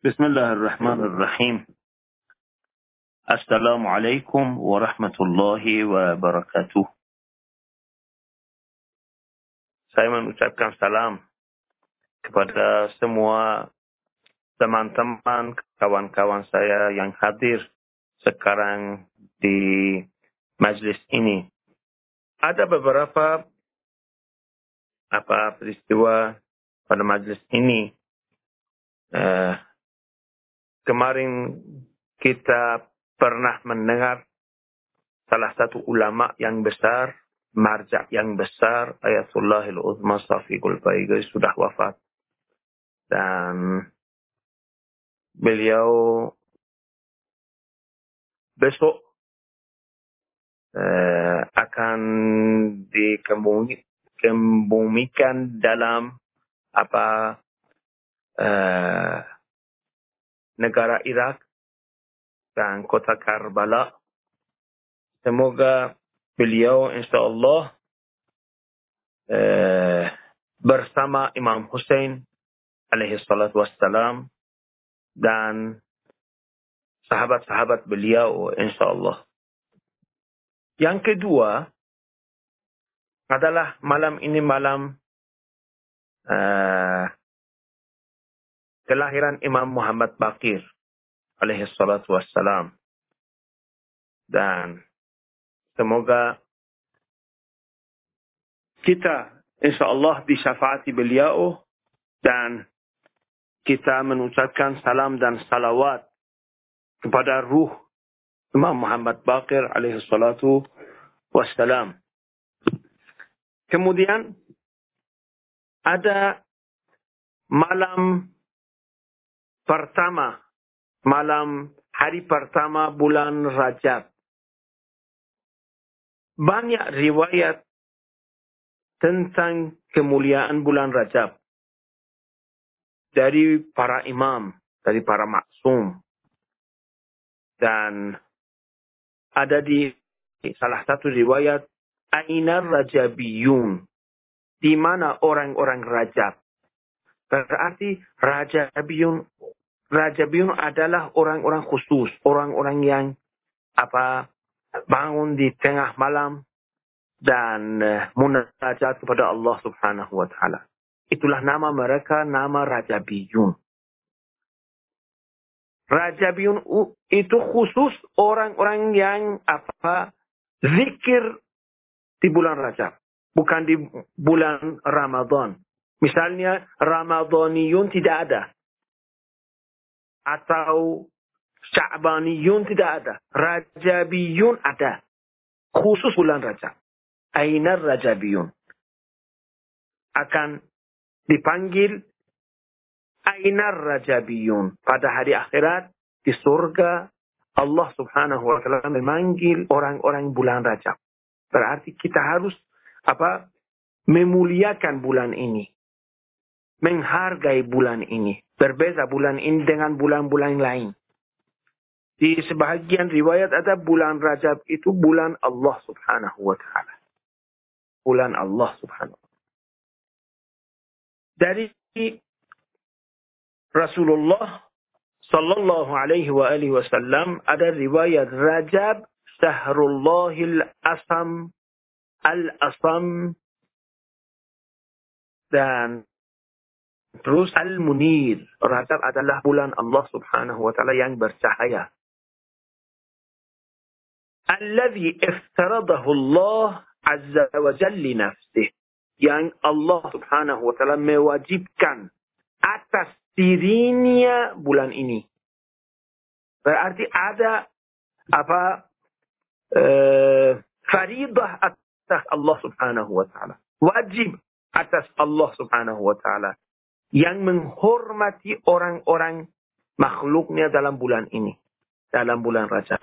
Bismillahirrahmanirrahim. Assalamualaikum warahmatullahi wabarakatuh. Saya mengucapkan salam kepada semua teman-teman, kawan-kawan saya yang hadir sekarang di majlis ini. Ada beberapa apa peristiwa pada majlis ini. Uh, kemarin kita pernah mendengar salah satu ulama yang besar, marja yang besar, Ayatullah al-Uzma Safiqul Baigai sudah wafat. Dan beliau besok uh, akan dikebumikan dalam apa uh, negara Irak dan kota Karbala. Semoga beliau insyaAllah eh, bersama Imam Hussein alaihi salatu wassalam dan sahabat-sahabat beliau insyaAllah. Yang kedua adalah malam ini malam uh, kelahiran Imam Muhammad Bakir alaihi salatu wassalam. Dan semoga kita insya Allah disyafaati beliau dan kita mengucapkan salam dan salawat kepada ruh Imam Muhammad Bakir alaihi salatu wassalam. Kemudian ada malam pertama, malam hari pertama bulan Rajab. Banyak riwayat tentang kemuliaan bulan Rajab. Dari para imam, dari para maksum. Dan ada di salah satu riwayat, Ainar Rajabiyun. Di mana orang-orang Rajab. Berarti Rajabiyun Raja Biun adalah orang-orang khusus, orang-orang yang apa bangun di tengah malam dan uh, munajat kepada Allah Subhanahu wa taala. Itulah nama mereka, nama Raja Biyun. Raja Biyun itu khusus orang-orang yang apa zikir di bulan Rajab, bukan di bulan Ramadan. Misalnya Ramadaniyun tidak ada atau Sya'baniyun tidak ada. Rajabiyun ada. Khusus bulan Rajab. Ainar Rajabiyun. Akan dipanggil Ainar Rajabiyun. Pada hari akhirat di surga Allah subhanahu wa ta'ala memanggil orang-orang bulan Rajab. Berarti kita harus apa memuliakan bulan ini. Menghargai bulan ini. Berbeza bulan ini dengan bulan-bulan lain. Di sebahagian riwayat ada bulan Rajab itu bulan Allah subhanahu wa ta'ala. Bulan Allah subhanahu wa ta'ala. Dari Rasulullah sallallahu alaihi wa alihi wasallam ada riwayat Rajab Sahrullahil Asam Al-Asam dan Terus Al-Munir. Rajab adalah bulan Allah subhanahu wa ta'ala yang bercahaya. Alladhi iftaradahu Allah azza wa jalli nafsih. Yang Allah subhanahu wa ta'ala mewajibkan atas dirinya bulan ini. Berarti ada apa uh, faridah atas Allah subhanahu wa ta'ala. Wajib atas Allah subhanahu wa ta'ala yang menghormati orang-orang makhluknya dalam bulan ini. Dalam bulan Rajab.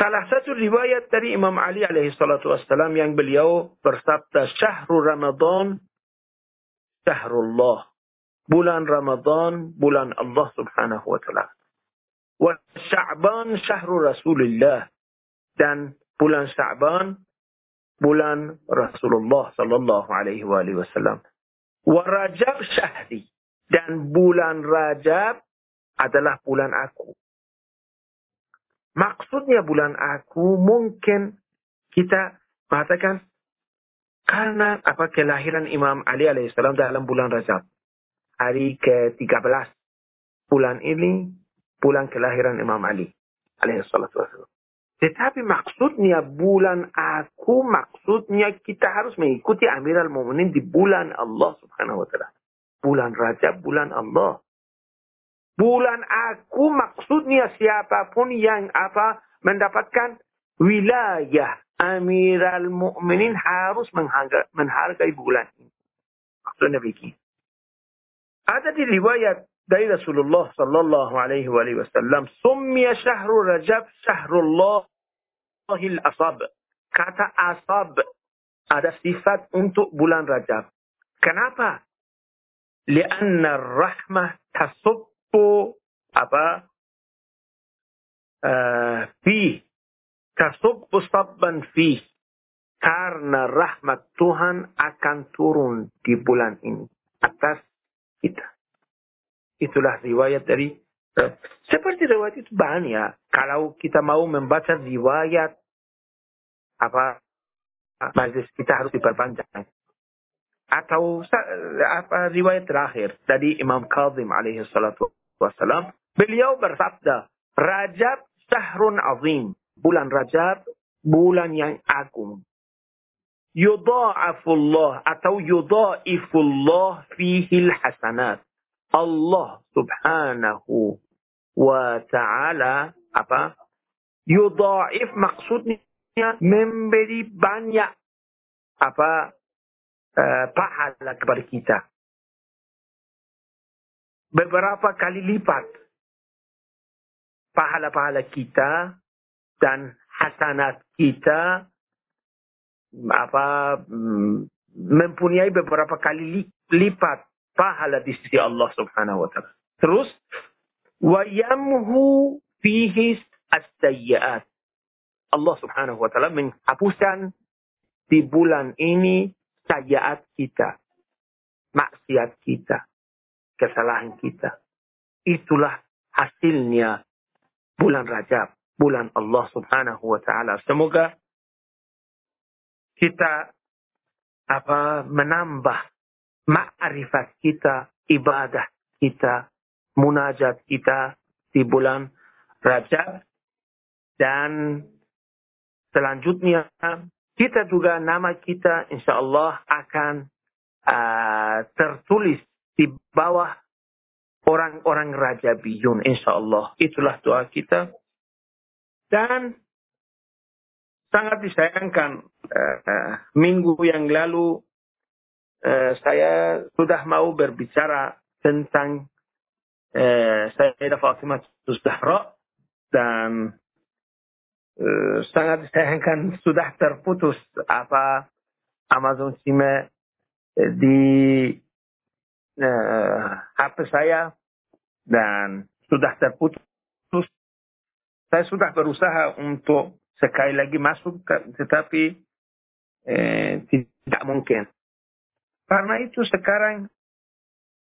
Salah satu riwayat dari Imam Ali alaihi salatu wassalam yang beliau bersabda syahrul Ramadan syahrullah. Bulan Ramadan, bulan Allah subhanahu wa ta'ala. Wa Sya'ban syahrul Rasulullah. Dan bulan Sya'ban bulan Rasulullah sallallahu alaihi wasallam. Wa Rajab syahri. Dan bulan Rajab adalah bulan aku. Maksudnya bulan aku mungkin kita mengatakan karena apa kelahiran Imam Ali alaihissalam dalam bulan Rajab. Hari ke-13 bulan ini bulan kelahiran Imam Ali alaihissalam. Tetapi maksudnya bulan aku, maksudnya kita harus mengikuti Amirul Mu'minin di bulan Allah subhanahu wa ta'ala. Bulan Rajab, bulan Allah. Bulan aku maksudnya siapa pun yang apa mendapatkan wilayah Amirul Mu'minin harus menghargai bulan ini. Maksudnya begini. Ada di riwayat dari Rasulullah sallallahu alaihi wasallam, "Summiya syahrul Rajab syahrullah asab. Kata asab ada sifat untuk bulan Rajab. Kenapa? Lianna rahmah tasubbu apa? Uh, fi tasubbu sabban fi karena rahmat Tuhan akan turun di bulan ini atas kita. Itulah riwayat dari seperti riwayat itu banyak. Kalau kita mau membaca riwayat apa majlis kita harus diperpanjang. Atau apa riwayat terakhir dari Imam Kazim alaihi salatu wassalam, beliau bersabda, Rajab sahrun azim. Bulan Rajab, bulan yang agung. Yudha'afullah atau yudha'ifullah fihi hasanat. Allah subhanahu wa ta'ala apa? Yudha'if maksudnya memberi banyak apa uh, pahala kepada kita. Beberapa kali lipat pahala-pahala kita dan hasanat kita apa mm, mempunyai beberapa kali lipat pahala di sisi Allah Subhanahu wa taala. Terus wa yamhu fihi as-sayyi'at. Allah subhanahu wa ta'ala menghapuskan di bulan ini sajaat kita. Maksiat kita. Kesalahan kita. Itulah hasilnya bulan Rajab. Bulan Allah subhanahu wa ta'ala. Semoga kita apa menambah ma'rifat kita, ibadah kita, munajat kita di bulan Rajab dan Selanjutnya, kita juga nama kita insya Allah akan uh, tertulis di bawah orang-orang Raja Biyun insya Allah. Itulah doa kita. Dan sangat disayangkan uh, uh, minggu yang lalu uh, saya sudah mau berbicara tentang uh, Sayyidah Fatimah Zahra dan sangat disayangkan sudah terputus apa Amazon Sime eh, di uh, eh, HP saya dan sudah terputus. Saya sudah berusaha untuk sekali lagi masuk, tetapi eh, tidak mungkin. Karena itu sekarang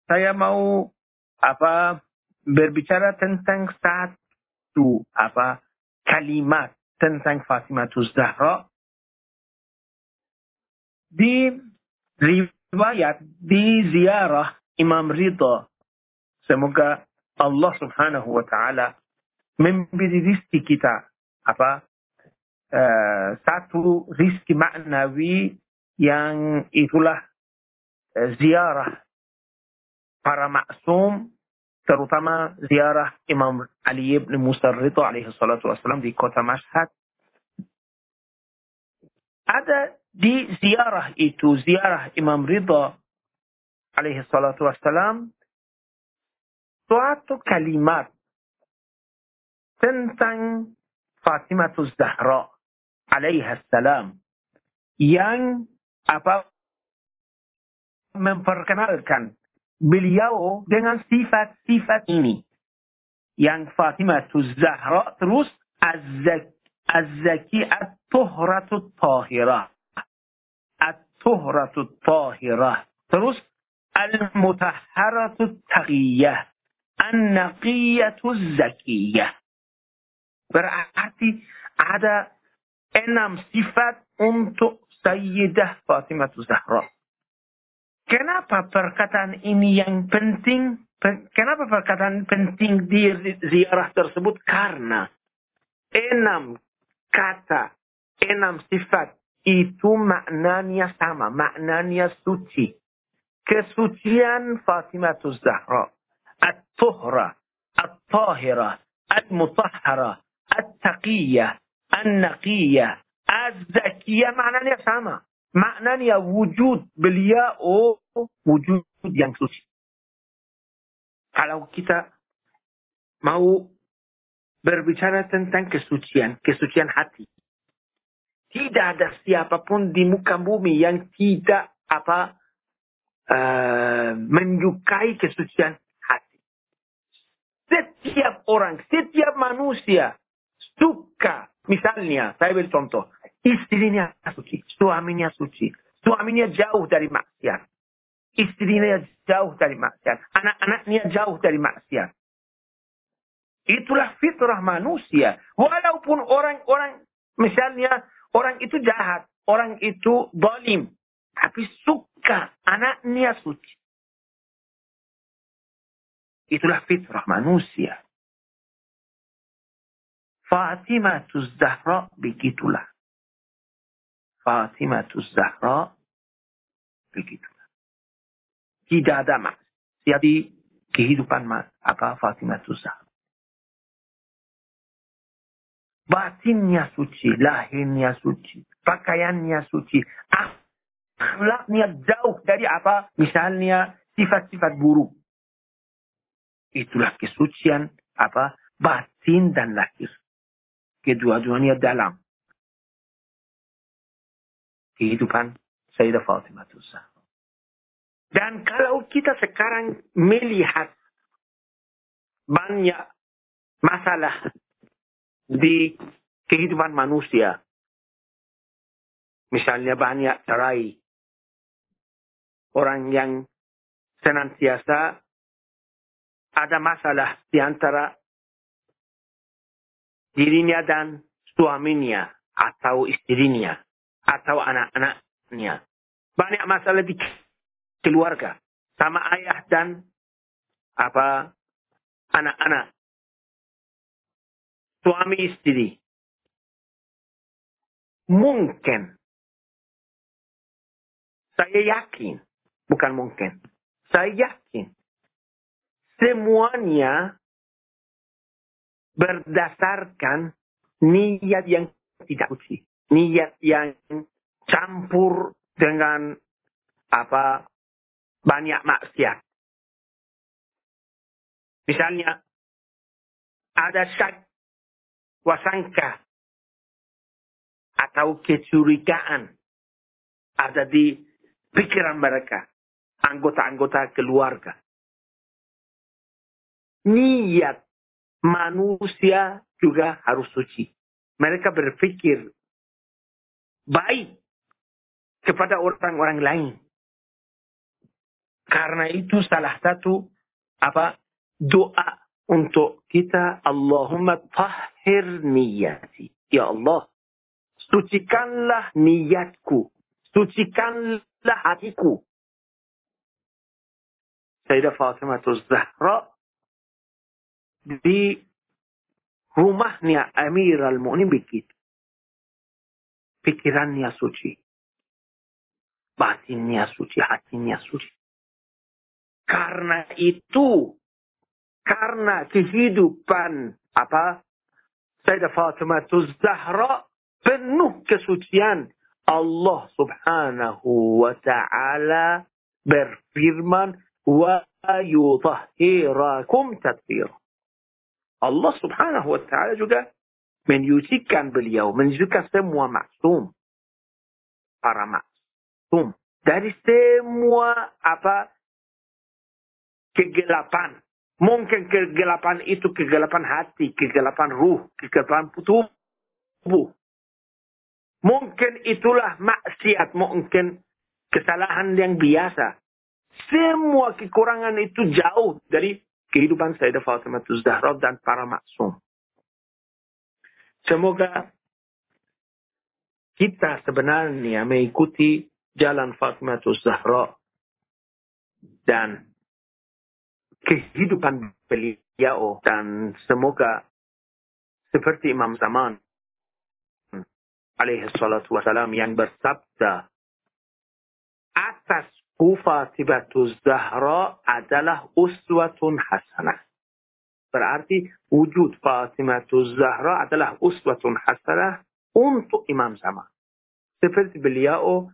saya mau apa berbicara tentang satu apa kalimat tentang Fatimah Zahra. Di riwayat di ziarah Imam Ridha semoga Allah Subhanahu wa taala memberi rizki kita apa uh, satu rizki maknawi yang itulah uh, ziarah para maksum terutama ziarah Imam Ali bin Musa Ridha alaihi salatu wassalam di kota Mashhad. Ada di ziarah itu, ziarah Imam Ridha alaihi salatu wassalam, suatu kalimat tentang Fatimah Zahra alaihi salam yang apa memperkenalkan beliau dengan sifat-sifat ini. Yang Fatimah Zahra terus Az-Zaki At-Tuhratu Tahirah. At-Tuhratu Tahirah. Terus Al-mutahharatu taqiyah. An-naqiyatu zakiyah. Berarti ada enam sifat untuk Sayyidah Fatimah Zahra. Kenapa perkataan ini yang penting? Kenapa perkataan penting di ziarah tersebut? Karena enam kata, enam sifat itu maknanya sama, maknanya suci. Kesucian Fatimah Zahra. At-Tuhra, At-Tahira, At-Mutahhara, At-Taqiyah, An-Naqiyah, Az-Zakiyah maknanya sama. Maknanya wujud beliau wujud yang suci. Kalau kita mau berbicara tentang kesucian, kesucian hati. Tidak ada siapa pun di muka bumi yang tidak apa uh, menyukai kesucian hati. Setiap orang, setiap manusia suka. Misalnya, saya beri contoh. Istrinya suci, suaminya suci. Suaminya jauh dari maksiat. Istrinya jauh dari maksiat. Anak-anaknya jauh dari maksiat. Itulah fitrah manusia. Walaupun orang-orang, misalnya Orang itu jahat, orang itu dolim. Tapi suka anaknya suci. Itulah fitrah manusia. Fatimah Zahra begitulah. Fatimah Zahra begitulah. Tidak ada maksiat di kehidupan apa Fatimah Zahra. Batinnya suci, lahirnya suci, pakaiannya suci, akhlaknya jauh dari apa? Misalnya sifat-sifat buruk. Itulah kesucian apa? Batin dan lahir. Kedua-duanya dalam kehidupan Sayyidah Fatimah Zahra. Dan kalau kita sekarang melihat banyak masalah di kehidupan manusia. Misalnya banyak cerai. Orang yang senantiasa ada masalah di antara dirinya dan suaminya atau istrinya atau anak-anaknya. Banyak masalah di keluarga sama ayah dan apa anak-anak suami istri. Mungkin. Saya yakin. Bukan mungkin. Saya yakin. Semuanya berdasarkan niat yang tidak suci. Niat yang campur dengan apa banyak maksiat. Misalnya ada syak wasangka atau kecurigaan ada di pikiran mereka, anggota-anggota keluarga. Niat manusia juga harus suci. Mereka berpikir baik kepada orang-orang lain. Karena itu salah satu apa doa untuk kita Allahumma tahhir niyati. Ya Allah, sucikanlah niatku. Sucikanlah hatiku. Sayyidah Fatimah Zahra di rumahnya Amir al-Mu'min begitu. Pikirannya suci. Batinnya suci, hatinya suci. Karena itu karena kehidupan apa Sayyidah Fatimah Zahra penuh kesucian Allah Subhanahu wa taala berfirman wa yutahhirakum tathira Allah Subhanahu wa taala juga menyucikan beliau menyucikan semua maksum para maksum dari semua apa kegelapan Mungkin kegelapan itu kegelapan hati, kegelapan ruh, kegelapan tubuh. Mungkin itulah maksiat, mungkin kesalahan yang biasa. Semua kekurangan itu jauh dari kehidupan Sayyidah Fatimah Zahra dan para maksum. Semoga kita sebenarnya mengikuti jalan Fatimah Zahra dan kehidupan beliau dan semoga seperti Imam Zaman alaihi salatu wasalam yang bersabda atas Fatimah Zahra adalah uswatun hasanah. Berarti wujud Fatimah Zahra adalah uswatun hasanah untuk Imam Zaman. Seperti beliau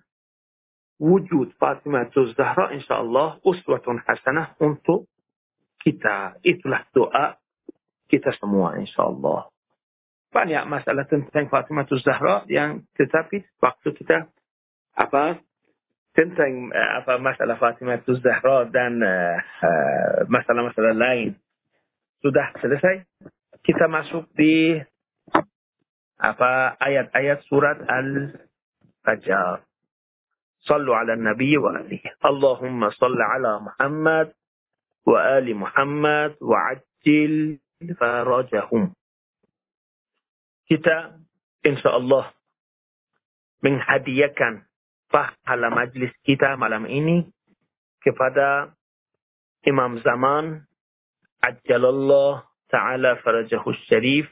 wujud Fatimah Zahra insyaAllah uswatun hasanah untuk kita. Itulah doa kita semua insyaAllah. Banyak masalah tentang Fatimah Zahra yang tetapi waktu kita apa tentang uh, apa masalah Fatimah Zahra dan masalah-masalah uh, uh, lain sudah selesai. Kita masuk di apa ayat-ayat surat Al-Fajr. Wa alihi. Allahumma salli ala Muhammad wa ali Muhammad wa ajil farajahum. Kita insya Allah menghadiahkan pahala majlis kita malam ini kepada Imam Zaman Ajjalallah Ta'ala Farajahu Syarif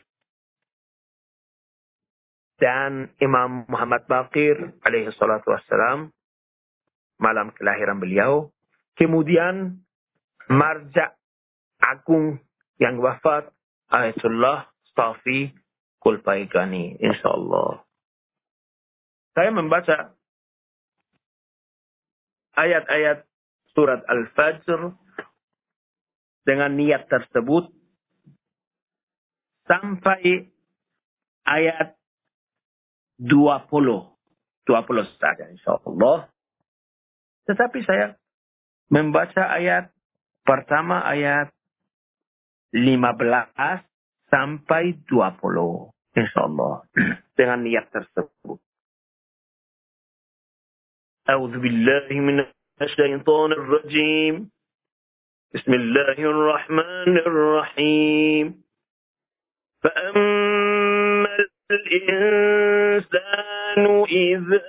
dan Imam Muhammad Baqir alaihi salatu wassalam malam kelahiran beliau. Kemudian marja agung yang wafat Ayatullah Safi Kulpaigani insyaallah. Saya membaca ayat-ayat surat Al-Fajr dengan niat tersebut sampai ayat 20. 20 saja insyaAllah. Tetapi saya membaca ayat pertama ayat 15 sampai 20. InsyaAllah. Dengan niat tersebut. أعوذ بالله من الشيطان الرجيم بسم الله الرحمن الرحيم. فأما الإنسان إذا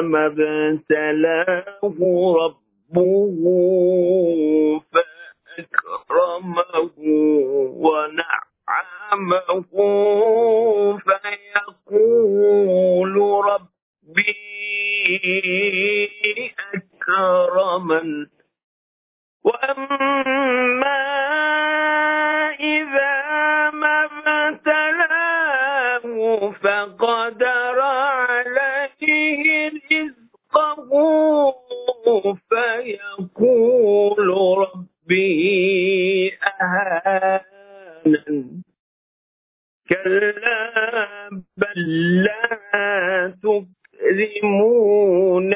ما أبتلاه ربه فأكرمه ونعمه فيقول ربي أكرمن. وأما إذا ما ابتلاه فقدر عليه رزقه فيقول ربي أهانن كلا بل لا تكرمون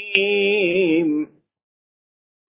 اليتيم.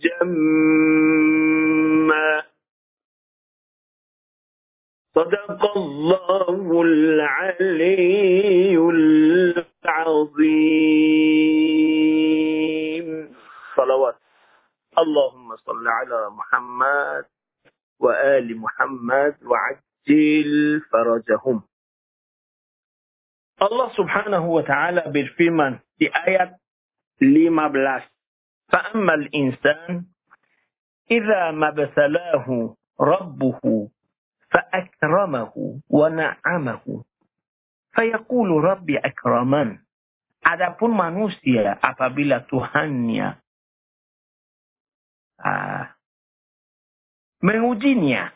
جما. صدق الله العلي العظيم. صلوات. اللهم صل على محمد وآل محمد وعجل فرجهم. subhanahu wa ta'ala berfirman di ayat 15 fa'ammal insan idza mabthalahu rabbuhu fa'akramahu wa na'amahu. Fayaqulu rabbi akraman. Adapun manusia apabila Tuhannya uh, mengujinya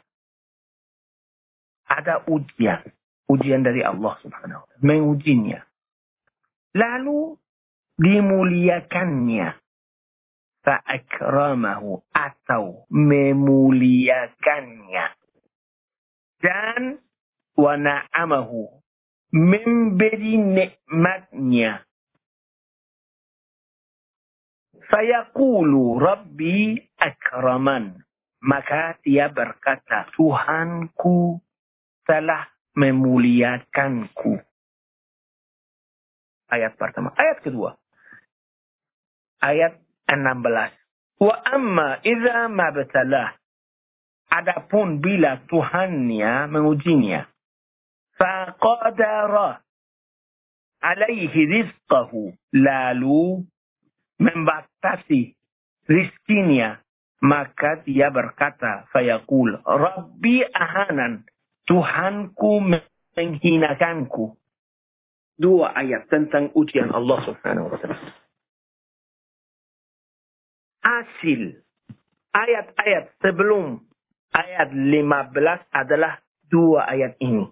ada ujian. Ujian dari Allah Subhanahu wa taala. Mengujinya. Lalu dimuliakannya. Fa'akramahu atau memuliakannya. Dan wa na'amahu memberi nikmatnya. Fayaqulu Rabbi akraman. Maka dia berkata, Tuhanku telah memuliakanku. Ayat pertama. Ayat kedua. Ayat 16. Wa amma idza mabtalah. Adapun bila Tuhannya mengujinya. Faqadara alaihi rizqahu. Lalu membatasi rizkinya. Maka dia berkata, fayaqul, Rabbi ahanan, Tuhanku menghinakanku. Dua ayat tentang ujian Allah subhanahu wa ta'ala. Hasil ayat-ayat sebelum ayat 15 adalah dua ayat ini.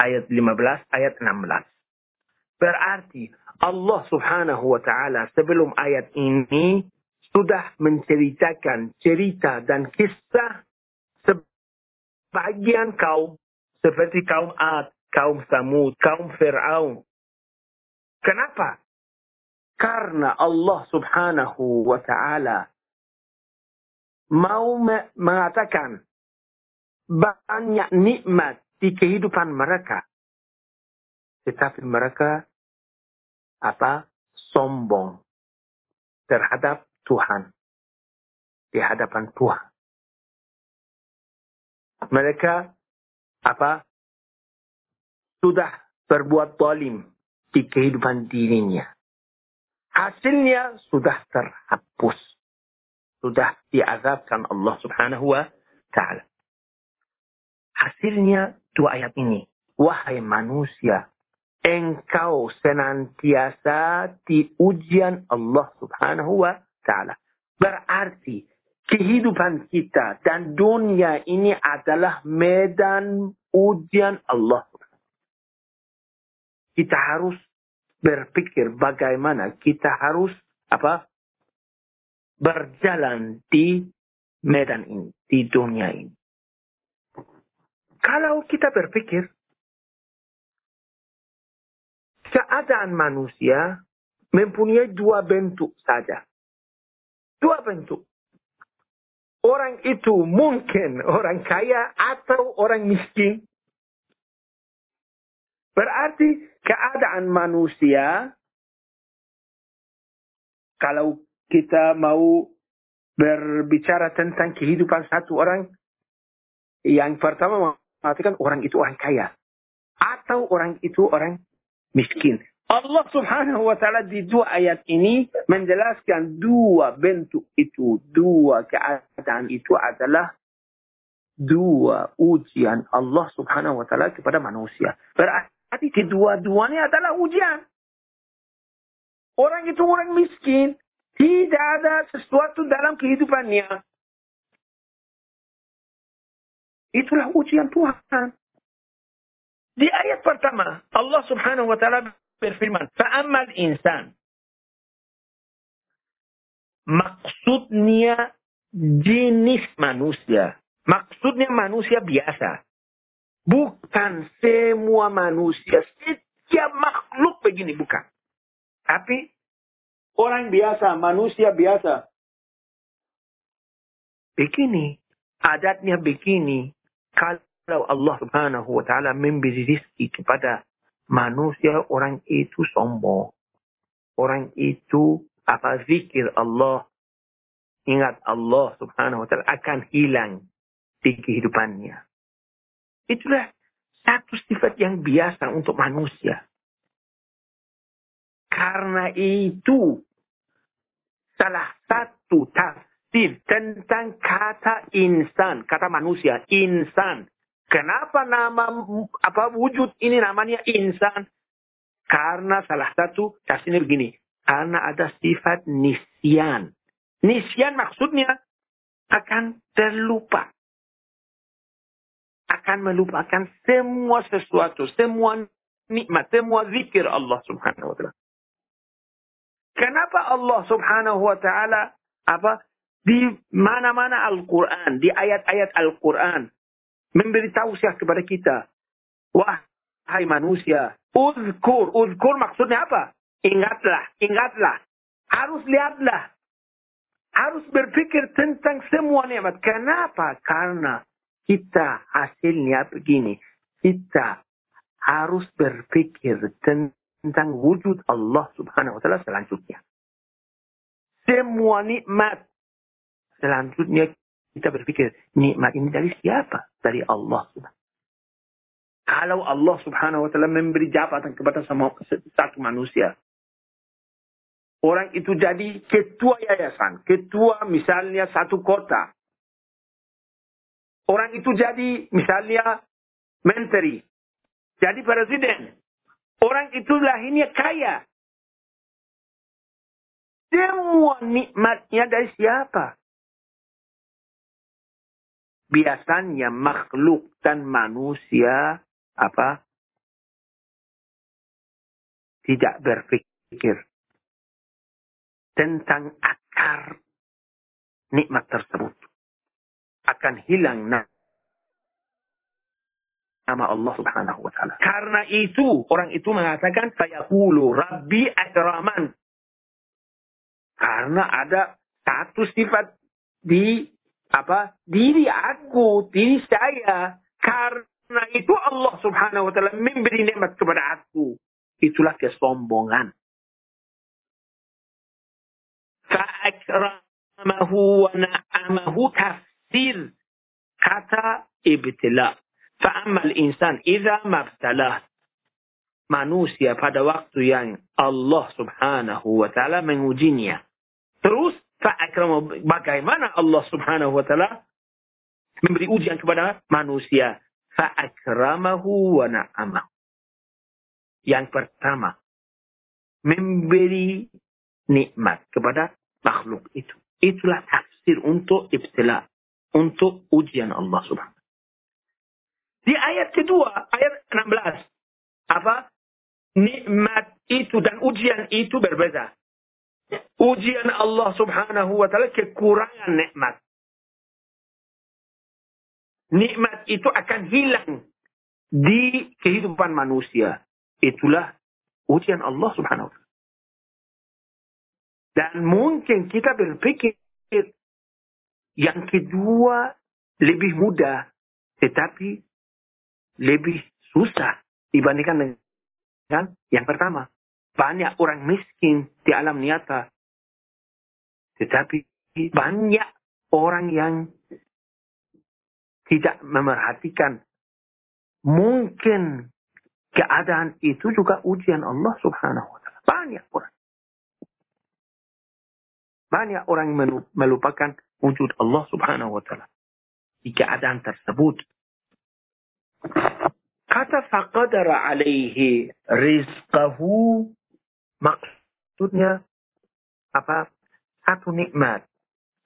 Ayat 15, ayat 16. Berarti Allah subhanahu wa ta'ala sebelum ayat ini sudah menceritakan cerita dan kisah sebagian kaum seperti kaum Ad, kaum Samud, kaum Fir'aun. Kenapa? Karena Allah subhanahu wa ta'ala mau mengatakan banyak nikmat di kehidupan mereka. Tetapi mereka apa? Sombong terhadap Tuhan. Di hadapan Tuhan. Mereka apa sudah berbuat zalim di kehidupan dirinya. Hasilnya sudah terhapus. Sudah diazabkan Allah subhanahu wa ta'ala. Hasilnya dua ayat ini. Wahai manusia, engkau senantiasa di ujian Allah subhanahu wa ta'ala. Berarti kehidupan kita dan dunia ini adalah medan ujian Allah. Kita harus berpikir bagaimana kita harus apa berjalan di medan ini, di dunia ini. Kalau kita berpikir keadaan manusia mempunyai dua bentuk saja. Dua bentuk orang itu mungkin orang kaya atau orang miskin. Berarti keadaan manusia, kalau kita mau berbicara tentang kehidupan satu orang, yang pertama mengatakan orang itu orang kaya. Atau orang itu orang miskin. Allah subhanahu wa ta'ala di dua ayat ini menjelaskan dua bentuk itu, dua keadaan itu adalah dua ujian Allah subhanahu wa ta'ala kepada manusia. Berarti kedua-duanya adalah ujian. Orang itu orang miskin, tidak ada sesuatu dalam kehidupannya. Itulah ujian Tuhan. Di ayat pertama, Allah subhanahu wa ta'ala berfirman, "Fa'amal insan." Maksudnya jenis manusia. Maksudnya manusia biasa. Bukan semua manusia. Setiap makhluk begini, bukan. Tapi orang biasa, manusia biasa. Begini. Adatnya begini. Kalau Allah subhanahu wa ta'ala memberi rizki kepada manusia orang itu sombong. Orang itu apa zikir Allah, ingat Allah subhanahu wa ta'ala akan hilang di kehidupannya. Itulah satu sifat yang biasa untuk manusia. Karena itu salah satu tafsir tentang kata insan, kata manusia, insan Kenapa nama apa wujud ini namanya insan? Karena salah satu tafsirnya begini. Karena ada sifat nisyan. Nisyan maksudnya akan terlupa. Akan melupakan semua sesuatu, semua nikmat, semua zikir Allah subhanahu wa ta'ala. Kenapa Allah subhanahu wa ta'ala apa di mana-mana Al-Quran, di ayat-ayat Al-Quran memberi tausiah kepada kita. Wahai manusia, uzkur, uzkur maksudnya apa? Ingatlah, ingatlah. Harus lihatlah. Harus berpikir tentang semua nikmat. Kenapa? Karena kita hasilnya begini. Kita harus berpikir tentang wujud Allah subhanahu wa ta'ala selanjutnya. Semua nikmat. Selanjutnya kita berpikir, nikmat ini dari siapa? Dari Allah Kalau Allah subhanahu wa ta'ala memberi jabatan kepada sama, satu manusia. Orang itu jadi ketua yayasan. Ketua misalnya satu kota. Orang itu jadi misalnya menteri jadi presiden. Orang itu lahirnya kaya. Semua nikmatnya dari siapa? Biasanya makhluk dan manusia apa? Tidak berpikir tentang akar nikmat tersebut. Akan hilang nama Allah Subhanahu wa taala. Karena itu orang itu mengatakan saya hulu Rabbi akraman. Karena ada satu sifat di apa diri aku, diri saya. Karena itu Allah Subhanahu wa taala memberi nikmat kepada aku. Itulah kesombongan. Fa'akramahu wa na'amahu tafsir kata ibtila. Fa'amal insan idza mabtalah. Manusia pada waktu yang Allah subhanahu wa ta'ala mengujinya. Terus fa'akrama bagaimana Allah subhanahu wa ta'ala memberi ujian kepada manusia. Fa'akramahu wa na'amahu. Yang pertama, memberi nikmat kepada makhluk itu. Itulah tafsir untuk ibtila, untuk ujian Allah subhanahu di ayat kedua, ayat 16. Apa? Nikmat itu dan ujian itu berbeda. Ujian Allah subhanahu wa ta'ala kekurangan nikmat. Nikmat itu akan hilang di kehidupan manusia. Itulah ujian Allah subhanahu wa ta'ala. Dan mungkin kita berpikir yang kedua lebih mudah. Tetapi lebih susah dibandingkan dengan yang pertama. Banyak orang miskin di alam nyata. Tetapi banyak orang yang tidak memerhatikan. Mungkin keadaan itu juga ujian Allah subhanahu wa ta'ala. Banyak orang. Banyak orang melupakan wujud Allah subhanahu wa ta'ala. Di keadaan tersebut Kata faqadara alaihi rizqahu maksudnya apa? Satu nikmat.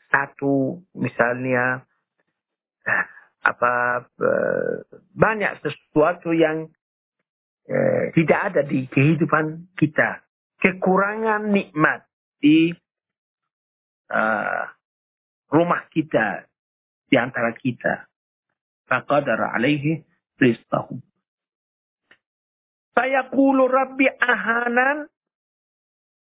Satu misalnya apa banyak sesuatu yang eh, tidak ada di kehidupan kita. Kekurangan nikmat di uh, rumah kita, di antara kita. Faqadara alaihi rizqahu. Saya kulu Rabbi ahanan.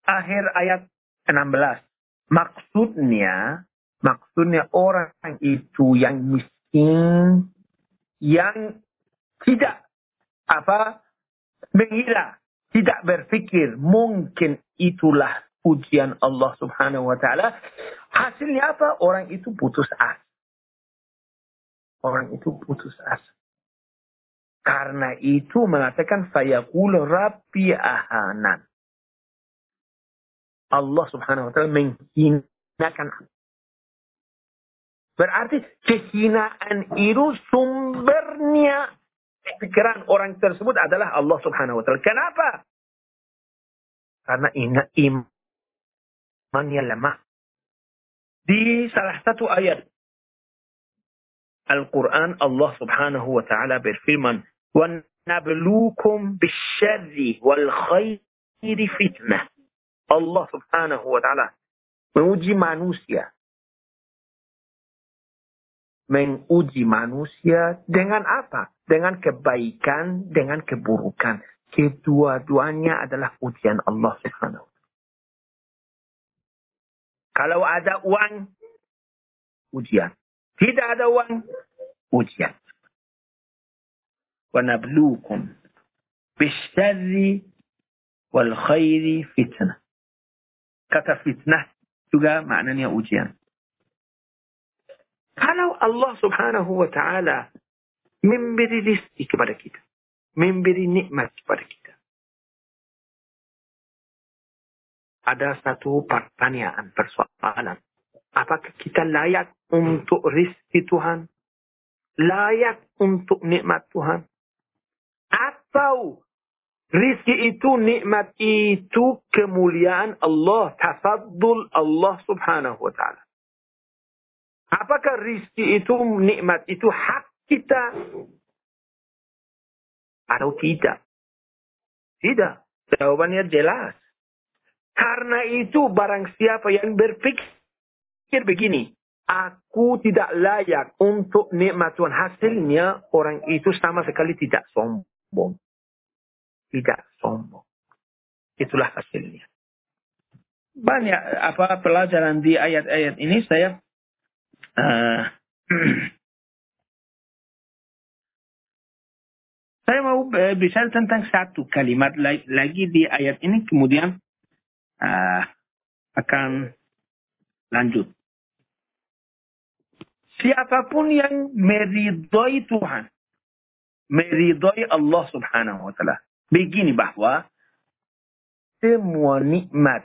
Akhir ayat 16. Maksudnya, maksudnya orang itu yang miskin, yang tidak apa mengira, tidak berpikir mungkin itulah ujian Allah Subhanahu wa taala. Hasilnya apa? Orang itu putus asa. Orang itu putus asa. Karena itu mengatakan fayaqul rabbi ahanan. Allah subhanahu wa ta'ala menghinakan. Berarti kehinaan itu sumbernya pikiran orang tersebut adalah Allah subhanahu wa ta'ala. Kenapa? Karena ingat imannya lemah. Di salah satu ayat Al-Quran Allah subhanahu wa ta'ala berfirman وَنَبْلُوكُمْ بِالشَّرِّ وَالْخَيْرِ فِتْنَةِ Allah subhanahu wa ta'ala menguji manusia. Menguji manusia dengan apa? Dengan kebaikan, dengan keburukan. Kedua-duanya adalah ujian Allah subhanahu wa ta'ala. Kalau ada uang, ujian. Tidak ada uang, ujian. wa nabluukum bisyarri wal khairi fitnah. Kata fitnah juga maknanya ujian. Kalau Allah subhanahu wa ta'ala memberi rizki kepada kita. Memberi nikmat kepada kita. Ada satu pertanyaan, persoalan. Apakah kita layak untuk rizki Tuhan? Layak untuk nikmat Tuhan? Atau rizki itu, nikmat itu kemuliaan Allah, tafaddul Allah subhanahu wa ta'ala. Apakah rizki itu, nikmat itu hak kita? Atau tidak? Tidak. Jawabannya jelas. Karena itu barang siapa yang berpikir begini, aku tidak layak untuk nikmat Tuhan. Hasilnya orang itu sama sekali tidak sombong. Tidak sombong. Itulah hasilnya. Banyak apa pelajaran di ayat-ayat ini saya uh, saya mau bicara tentang satu kalimat lagi di ayat ini kemudian uh, akan lanjut. Siapa pun yang meridhoi Tuhan, meridhoi Allah subhanahu wa ta'ala. Begini bahwa semua nikmat,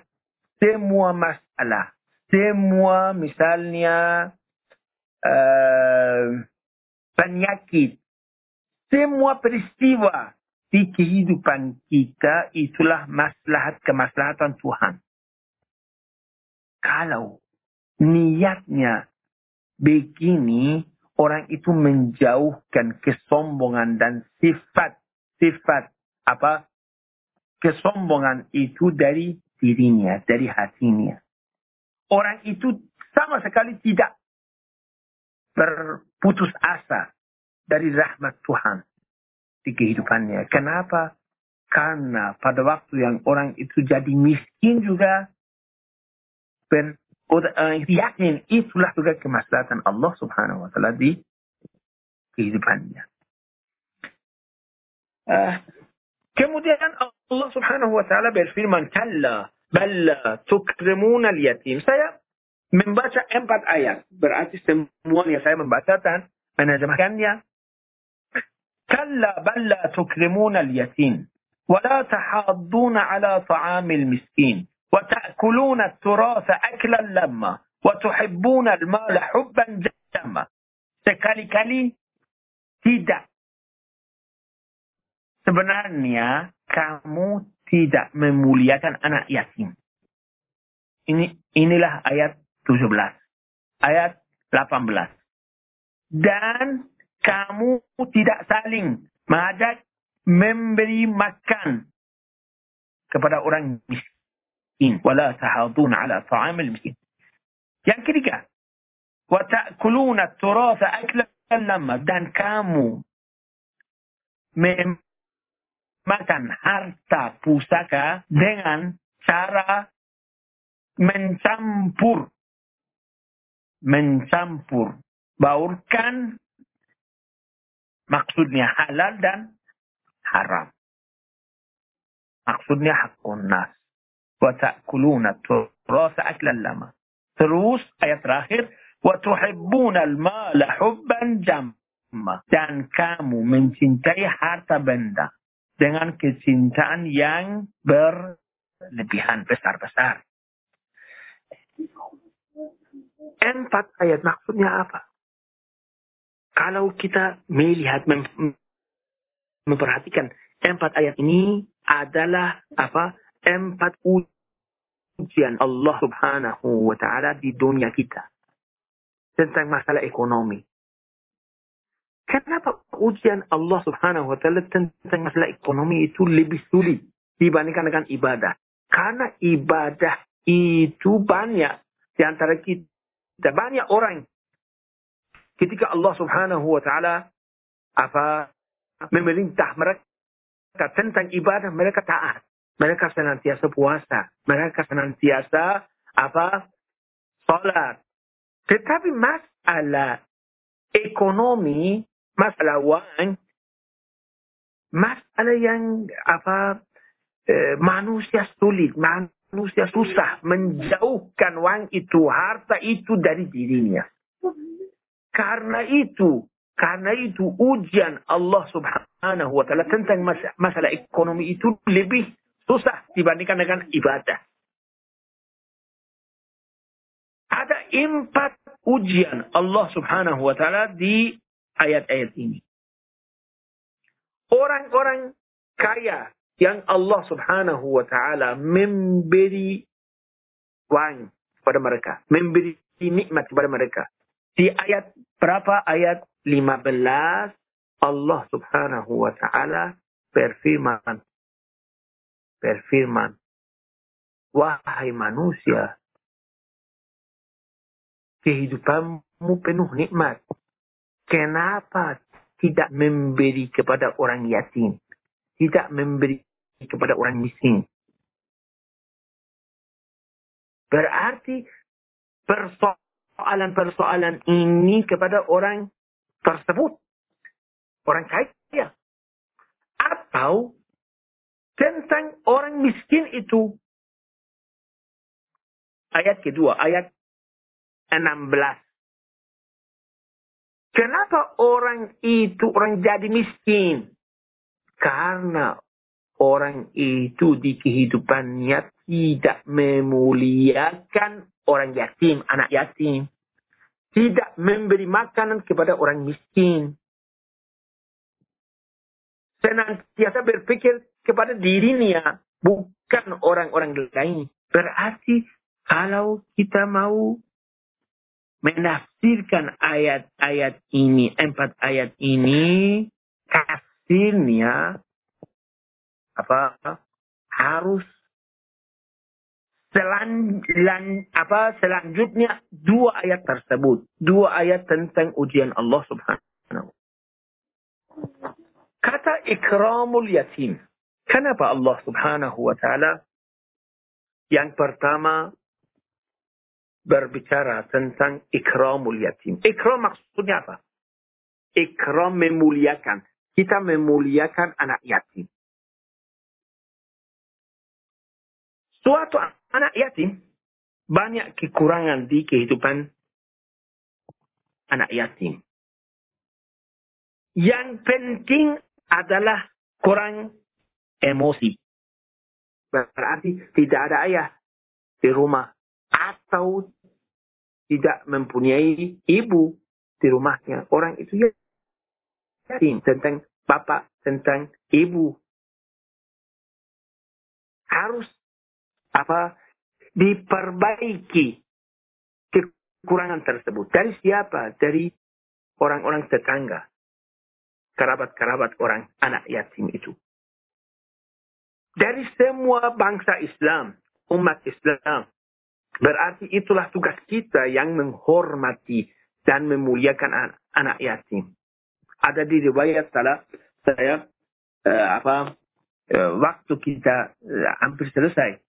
semua masalah, semua misalnya uh, penyakit, semua peristiwa di kehidupan kita itulah maslahat kemaslahatan Tuhan. Kalau niatnya begini, orang itu menjauhkan kesombongan dan sifat-sifat apa kesombongan itu dari dirinya, dari hatinya. Orang itu sama sekali tidak berputus asa dari rahmat Tuhan di kehidupannya. Kenapa? Karena pada waktu yang orang itu jadi miskin juga, uh, yakin itulah juga kemaslahatan Allah subhanahu wa ta'ala di kehidupannya. Uh, kemudian Allah subhanahu wa ta'ala berfirman, Kalla, balla, tukrimuna yatim. Saya membaca empat ayat. Berarti semuanya saya membaca dan menerjemahkannya. بل لا تكرمون اليتيم ولا تحاضون على طعام المسكين وتأكلون التراث أكلا aklan وتحبون المال حبا al-mala tidak. Sebenarnya kamu tidak memuliakan anak yatim. Inilah ayat 17. Ayat 18. Dan kamu tidak saling mengajak memberi makan kepada orang miskin Wala tahadun ala ta'amil miskin. Yang ketiga, wa ta'kuluna turasa aklan lama dan kamu makan harta pusaka dengan cara mencampur mencampur baurkan Maksudnya halal dan haram. Maksudnya hakun nas. Wa ta'kuluna turasa aklan. Terus ayat terakhir. Wa tuhibbuna al-mala. Dan kamu mencintai harta benda. Dengan kecintaan yang berlebihan besar-besar. Empat ayat maksudnya apa? kalau kita melihat mem memperhatikan empat ayat ini adalah apa empat ujian Allah Subhanahu wa taala di dunia kita tentang masalah ekonomi. Kenapa ujian Allah Subhanahu wa taala tentang masalah ekonomi itu lebih sulit dibandingkan dengan ibadah? Karena ibadah itu banyak. Di antara kita banyak orang. Ketika Allah subhanahu wa ta'ala apa memerintah mereka tentang ibadah mereka taat. Mereka senantiasa puasa. Mereka senantiasa apa? Salat. Tetapi masalah ekonomi, masalah uang, masalah yang apa eh, manusia sulit, manusia susah menjauhkan uang itu, harta itu dari dirinya. Karena itu, karena itu ujian Allah subhanahu wa ta'ala tentang masalah ekonomi itu lebih susah dibandingkan dengan ibadah. Ada empat ujian Allah subhanahu wa ta'ala di ayat-ayat ini. Orang-orang kaya yang Allah subhanahu wa ta'ala memberi wang kepada mereka. Memberi nikmat kepada mereka. Di ayat berapa? Ayat 15 Allah subhanahu wa ta'ala berfirman berfirman, Wahai manusia, kehidupanmu penuh nikmat. Kenapa tidak memberi kepada orang yatim? Tidak memberi kepada orang miskin? Berarti persoalan-persoalan ini kepada orang tersebut. Orang kaya. Atau tentang orang miskin itu. Ayat kedua, ayat 16. Kenapa orang itu orang jadi miskin? Karena orang itu di kehidupannya tidak memuliakan orang yatim, anak yatim. Tidak memberi makanan kepada orang miskin. Senantiasa berpikir kepada dirinya, bukan orang-orang lain. Berarti kalau kita mau menafsirkan ayat-ayat ini, empat ayat ini, kasirnya apa harus selan, apa selanjutnya dua ayat tersebut, dua ayat tentang ujian Allah Subhanahu. Kata ikramul yatim. Kenapa Allah subhanahu wa ta'ala yang pertama berbicara tentang ikramul yatim. Ikram maksudnya apa? Ikram memuliakan. Kita memuliakan anak yatim. Suatu anak yatim banyak kekurangan di kehidupan anak yatim. Yang penting adalah kurang emosi. Berarti tidak ada ayah di rumah. Atau tidak mempunyai ibu di rumahnya. Orang itu ya tentang bapak, tentang ibu. Harus apa diperbaiki kekurangan tersebut. Dari siapa? Dari orang-orang tetangga. Kerabat-kerabat orang anak yatim itu dari semua bangsa Islam, umat Islam. Berarti itulah tugas kita yang menghormati dan memuliakan anak, anak yatim. Ada di riwayat salah saya uh, apa uh, waktu kita uh, hampir selesai.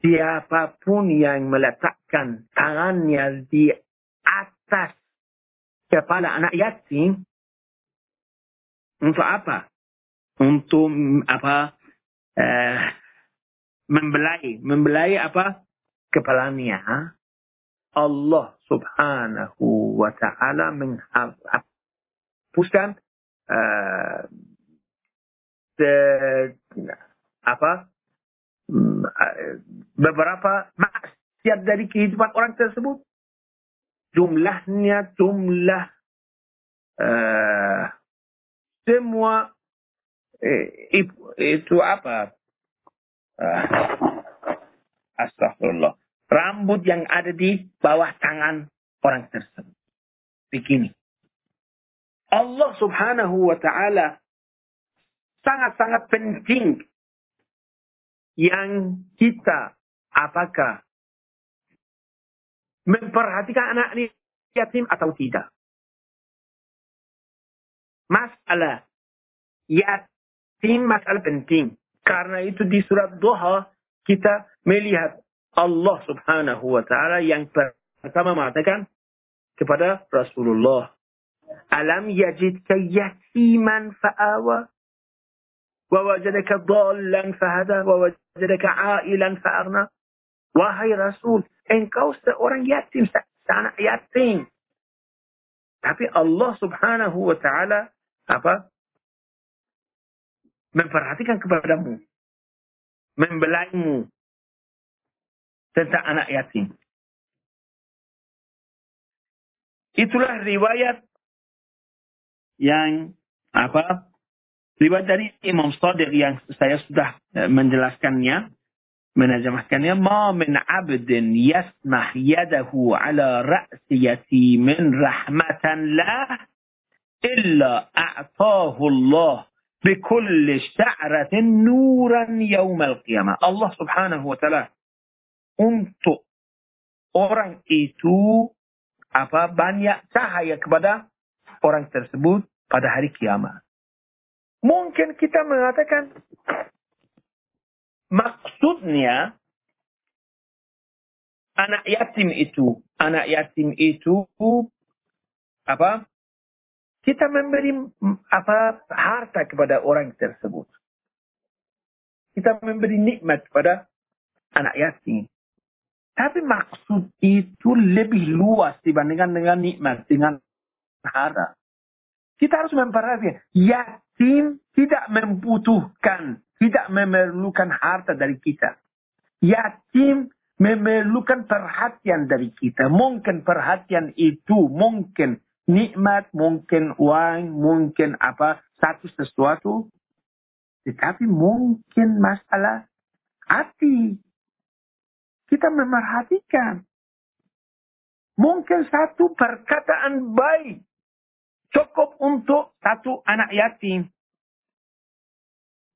Siapa pun yang meletakkan tangannya di atas kepala anak yatim untuk apa? Untuk apa? Eh, membelai, membelai apa? Kepalanya. Allah subhanahu wa ta'ala menghapuskan uh, apa beberapa maksiat dari kehidupan orang tersebut jumlahnya jumlah uh, semua eh, itu apa? Uh, Astagfirullah. Rambut yang ada di bawah tangan orang tersebut. Begini. Allah subhanahu wa ta'ala sangat-sangat penting yang kita apakah memperhatikan anak yatim atau tidak. Masalah yatim Din masalah penting. Karena itu di surat Doha kita melihat Allah subhanahu wa ta'ala yang pertama mengatakan kepada Rasulullah. Alam yajidka yatiman fa'awa. Wa wajadaka dhallan fahada. Wa wajadaka ailan fa'arna. Wahai Rasul, engkau seorang yatim, anak yatim. Tapi Allah subhanahu wa ta'ala apa Memperhatikan kepadamu. Membelaimu. Tentang anak yatim. Itulah riwayat yang apa? Riwayat dari Imam Sadiq yang saya sudah menjelaskannya menajamahkannya ma min abdin yasmah yadahu ala ra'si yatimin rahmatan lah illa a'tahu Allah بكل شعرة نورا يوم القيامة Allah subhanahu wa ta'ala untuk orang itu apa banyak cahaya kepada orang tersebut pada hari kiamat. Mungkin kita mengatakan Maksudnya anak yatim itu, anak yatim itu apa? Kita memberi apa harta kepada orang tersebut. Kita memberi nikmat kepada anak yatim. Tapi maksud itu lebih luas dibandingkan dengan nikmat, dengan harta. Kita harus memperhatikan, yatim tidak membutuhkan tidak memerlukan harta dari kita. Yatim memerlukan perhatian dari kita. Mungkin perhatian itu mungkin nikmat, mungkin uang, mungkin apa, satu sesuatu. Tetapi mungkin masalah hati. Kita memerhatikan. Mungkin satu perkataan baik cukup untuk satu anak yatim.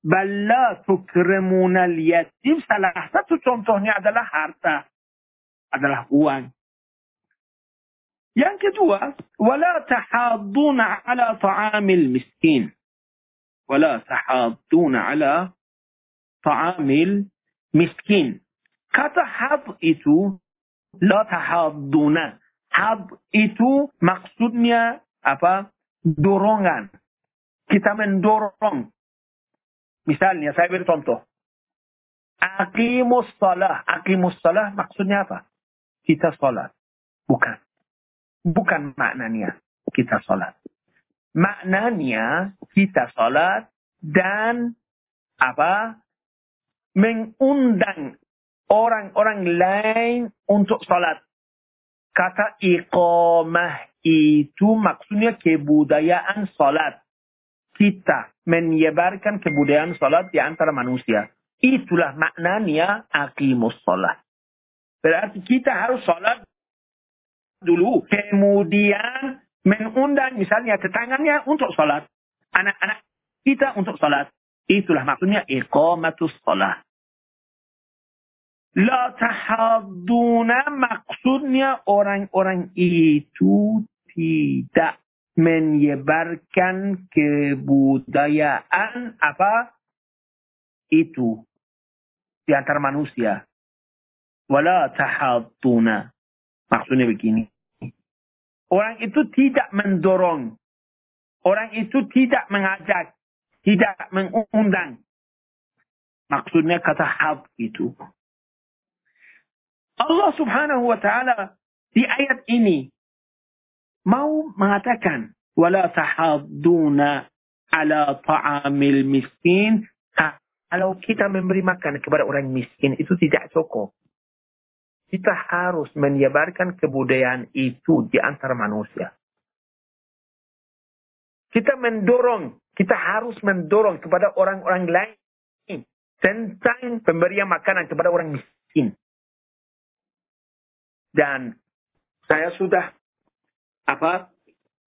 Bala tukrimunal yatim. Salah satu contohnya adalah harta. Adalah uang. Yang kedua, wala tahaduna ala ta'amil miskin. Wala tahaduna ala ta'amil miskin. Kata had itu, la tahaduna. Had itu maksudnya apa? Dorongan. Kita mendorong Misalnya, saya beri contoh. Aqimus salah. Aqimus salah maksudnya apa? Kita salat. Bukan. Bukan maknanya kita salat. Maknanya kita salat dan apa? Mengundang orang-orang lain untuk salat. Kata iqamah itu maksudnya kebudayaan salat kita menyebarkan kebudayaan salat di antara manusia. Itulah maknanya aqimus salat. Berarti kita harus salat dulu. Kemudian mengundang misalnya tetanganya untuk salat. Anak-anak kita untuk salat. Itulah maksudnya iqamatus salat. La tahaduna maksudnya orang-orang itu tidak menyebarkan kebudayaan apa itu di antara manusia. Wala tahattuna. Maksudnya begini. Orang itu tidak mendorong. Orang itu tidak mengajak. Tidak mengundang. Maksudnya kata had itu. Allah subhanahu wa ta'ala di ayat ini mau mengatakan wala tahadduna ala ta'amil miskin kalau kita memberi makan kepada orang miskin itu tidak cukup kita harus menyebarkan kebudayaan itu di antara manusia. Kita mendorong kita harus mendorong kepada orang-orang lain tentang pemberian makanan kepada orang miskin. Dan saya sudah apa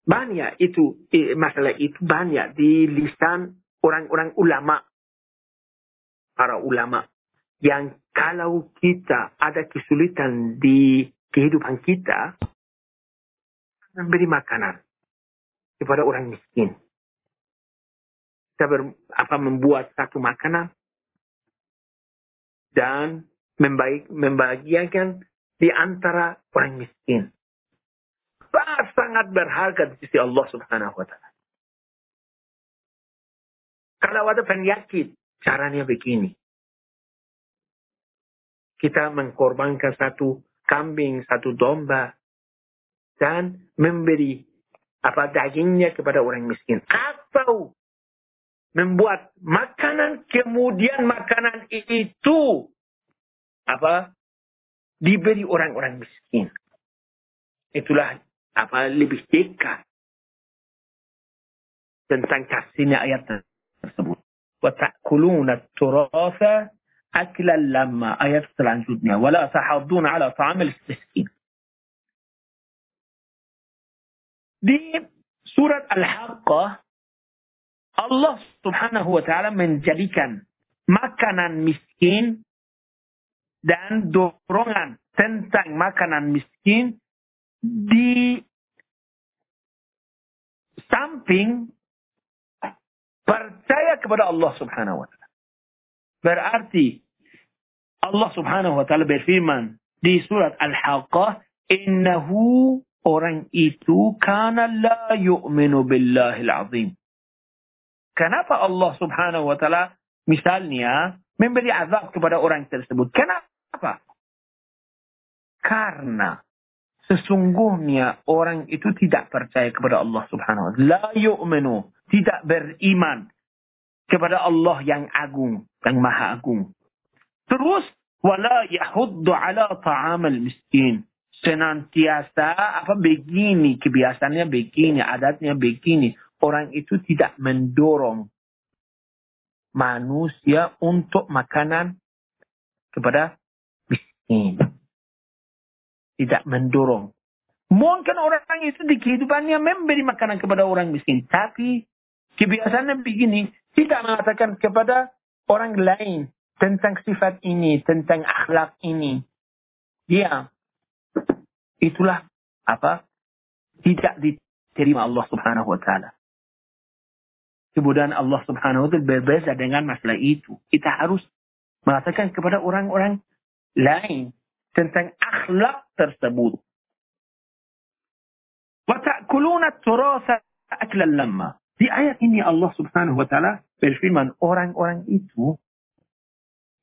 banyak itu masalah itu banyak di lisan orang-orang ulama. Para ulama yang kalau kita ada kesulitan di kehidupan kita, memberi makanan kepada orang miskin. Kita ber, apa membuat satu makanan dan membaik, membahagiakan di antara orang miskin. Sangat berharga di sisi Allah Subhanahu wa taala. Kalau ada penyakit, caranya begini kita mengkorbankan satu kambing, satu domba dan memberi apa dagingnya kepada orang miskin. Atau membuat makanan kemudian makanan itu apa diberi orang-orang miskin. Itulah apa lebih dekat tentang kasihnya ayat tersebut akilal lama ayat selanjutnya wala sahadun ala ta'amil miskin di surat al-haqqah Allah subhanahu wa ta'ala menjadikan makanan miskin dan dorongan tentang makanan miskin di samping percaya kepada Allah subhanahu wa ta'ala. Berarti Allah Subhanahu wa taala berfirman di surat Al-Haqqah, "Innahu orang itu kana la yu'minu billahil azim." Kenapa Allah Subhanahu wa taala misalnya memberi azab kepada orang tersebut? Kenapa? Karena sesungguhnya orang itu tidak percaya kepada Allah Subhanahu wa taala. La yu'minu, tidak beriman kepada Allah yang agung, yang maha agung. Terus wala yahuddu ala ta'amal miskin. Senantiasa apa begini kebiasaannya begini, adatnya begini. Orang itu tidak mendorong manusia untuk makanan kepada miskin. Tidak mendorong. Mungkin orang itu di kehidupannya memberi makanan kepada orang miskin. Tapi kebiasaannya begini. Tidak mengatakan kepada orang lain tentang sifat ini, tentang akhlak ini. Dia itulah apa? Tidak diterima Allah Subhanahu wa taala. Kemudian Allah Subhanahu wa taala berbeza dengan masalah itu. Kita harus mengatakan kepada orang-orang lain tentang akhlak tersebut. Ta'kuluna turasa aklan lamma. Di ayat ini Allah subhanahu wa ta'ala berfirman orang-orang itu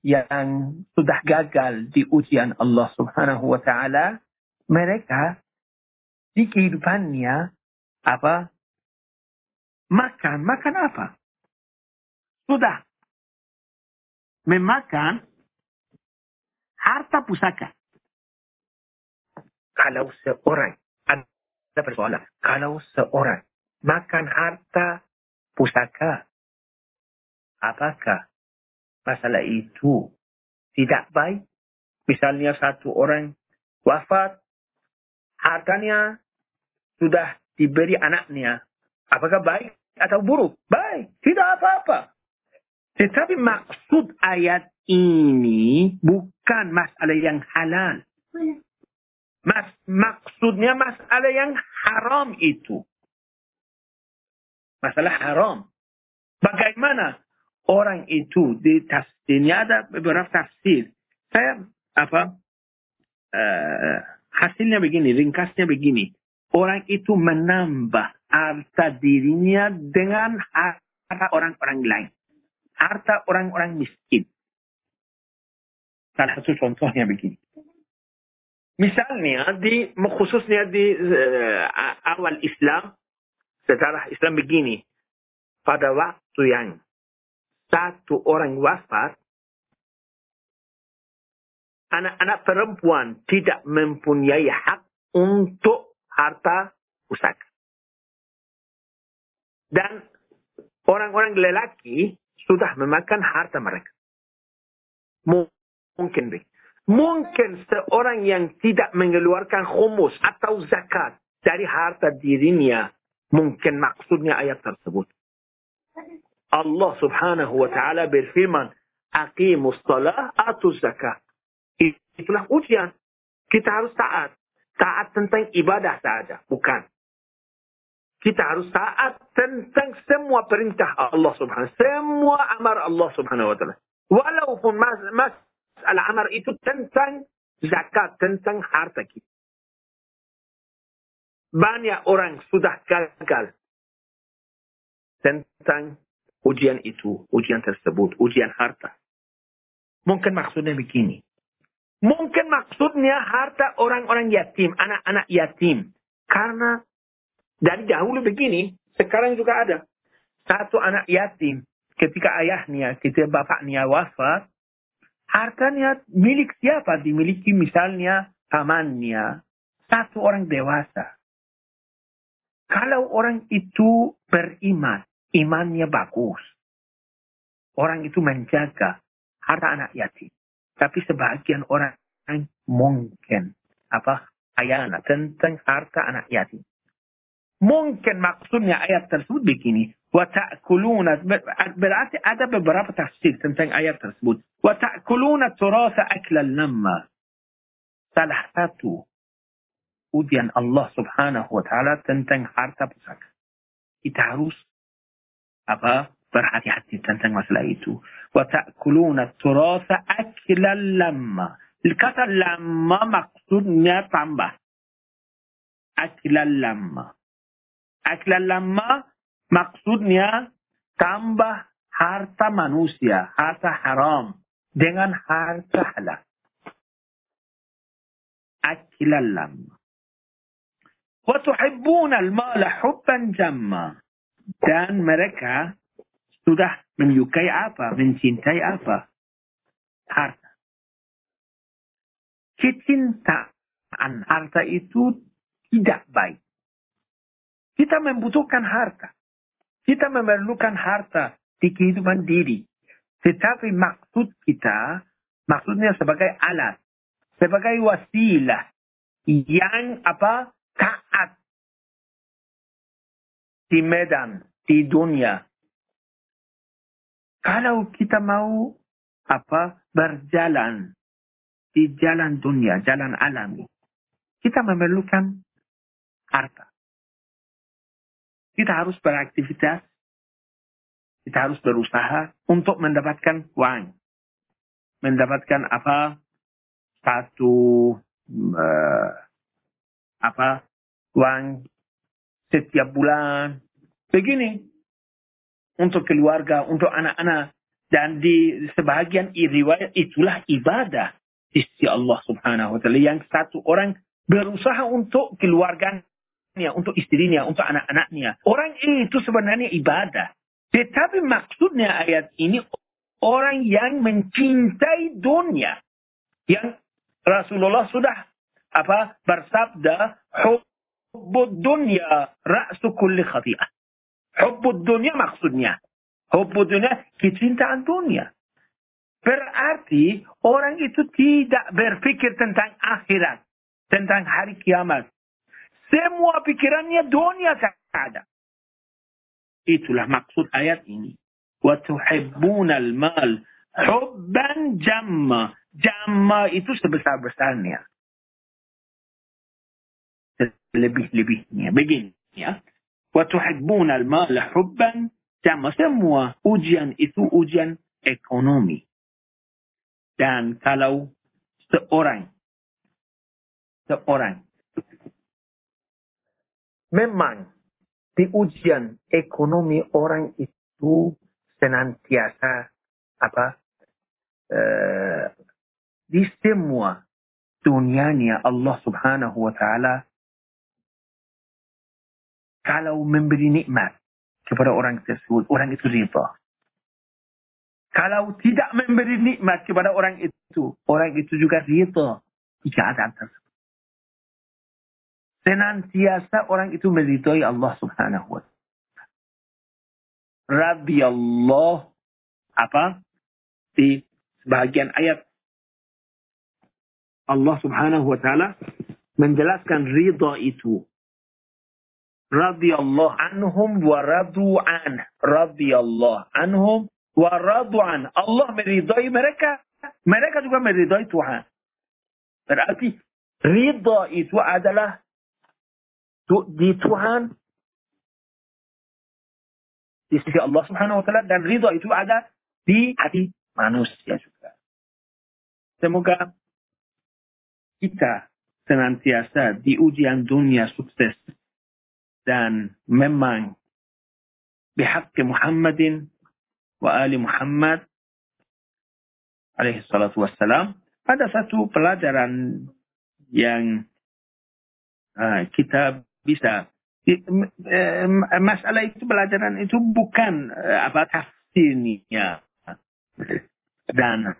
yang sudah gagal di ujian Allah subhanahu wa ta'ala mereka di kehidupannya apa makan makan apa sudah memakan harta pusaka kalau seorang ada persoalan kalau seorang makan harta pusaka. Apakah masalah itu tidak baik? Misalnya satu orang wafat, hartanya sudah diberi anaknya. Apakah baik atau buruk? Baik, tidak apa-apa. Tetapi maksud ayat ini bukan masalah yang halal. Mas, maksudnya masalah yang haram itu masalah haram. Bagaimana orang itu di tafsirnya ada beberapa tafsir. Saya apa uh, hasilnya begini, ringkasnya begini. Orang itu menambah harta dirinya dengan harta orang-orang lain. Harta orang-orang miskin. Salah satu contohnya begini. Misalnya di khususnya di uh, awal Islam sejarah Islam begini. Pada waktu yang satu orang wafat, anak-anak perempuan tidak mempunyai hak untuk harta pusaka. Dan orang-orang lelaki sudah memakan harta mereka. Mungkin deh. Mungkin seorang yang tidak mengeluarkan humus atau zakat dari harta dirinya Mungkin maksudnya ayat tersebut. Allah subhanahu wa ta'ala berfirman, Aqimus salah, atuz zakah. Itulah ujian. Kita harus taat. Taat tentang ibadah saja, bukan. Kita harus taat tentang semua perintah Allah subhanahu Semua amar Allah subhanahu wa ta'ala. Walaupun mas, masalah amar itu tentang zakat, tentang harta kita. Banyak orang sudah gagal tentang ujian itu, ujian tersebut, ujian harta. Mungkin maksudnya begini. Mungkin maksudnya harta orang-orang yatim, anak-anak yatim. Karena dari dahulu begini, sekarang juga ada. Satu anak yatim, ketika ayahnya, ketika bapaknya wafat, hartanya milik siapa? Dimiliki misalnya pamannya, satu orang dewasa. Kalau orang itu beriman, imannya bagus. Orang itu menjaga harta anak yatim. Tapi sebagian orang mungkin apa ayana tentang harta anak yatim. Mungkin maksudnya ayat tersebut begini. Wata'kuluna berarti ada beberapa tafsir tentang ayat tersebut. Wata'kuluna turasa aklan lamma. Salah satu ujian Allah subhanahu wa ta'ala tentang harta pusaka. Kita harus أبا برحتي حتى تنتج مثل أيتو وتأكلون التراث أكل لما الكثر لما مقصود نيا تنبه أكل لما أكل لما مقصود نيا تنبه harta مانوسيا harta حرام dengan harta halal. Akilallam. Wa tuhibbuna al-mala hubban jamma. Dan mereka sudah menyukai apa, mencintai apa? Harta. Kecintaan harta itu tidak baik. Kita membutuhkan harta. Kita memerlukan harta di kehidupan diri. Tetapi maksud kita, maksudnya sebagai alat, sebagai wasilah yang apa taat di medan, di dunia. Kalau kita mau apa berjalan di jalan dunia, jalan alami, kita memerlukan harta. Kita harus beraktivitas. Kita harus berusaha untuk mendapatkan uang. Mendapatkan apa? Satu uh, apa? Uang setiap bulan. Begini. Untuk keluarga, untuk anak-anak. Dan di sebahagian riwayat itulah ibadah. Sisi Allah subhanahu wa ta'ala. Yang satu orang berusaha untuk keluarga untuk istrinya, untuk anak-anaknya. Orang itu sebenarnya ibadah. Tetapi maksudnya ayat ini orang yang mencintai dunia. Yang Rasulullah sudah apa bersabda hubbud dunya ra'su kulli khati'ah. Hubbud dunya maksudnya. Hubbud dunya kecintaan dunia. Berarti orang itu tidak berpikir tentang akhirat, tentang hari kiamat, semua pikirannya dunia saja. Itulah maksud ayat ini. وَتُحِبُّونَ الْمَالِ حُبًّا جَمَّا Jamma itu sebesar-besarnya. Lebih-lebihnya. Begini ya. وَتُحِبُّونَ الْمَالَ حُبًّا جَمَّا Semua ujian itu ujian ekonomi. Dan kalau seorang seorang memang di ujian ekonomi orang itu senantiasa apa uh, di semua dunianya Allah subhanahu wa ta'ala kalau memberi nikmat kepada orang tersebut, orang itu rida. Kalau tidak memberi nikmat kepada orang itu, orang itu juga rida di keadaan tersebut senantiasa orang itu meridhoi Allah Subhanahu wa taala. Radhiyallahu apa? Di sebagian ayat Allah Subhanahu wa taala menjelaskan ridha itu. Radhiyallahu anhum wa radu an. Radhiyallahu anhum Waradu'an. Allah meridai mereka. Mereka juga meridai Tuhan. Berarti ridha itu adalah di Tuhan di sisi Allah Subhanahu wa taala dan ridha itu ada di hati manusia juga. Semoga kita senantiasa di ujian dunia sukses dan memang bihaq Muhammadin wa ali Muhammad alaihi salatu wassalam ada satu pelajaran yang uh, kita bisa uh, masalah itu pelajaran itu bukan uh, apa tafsirnya dan.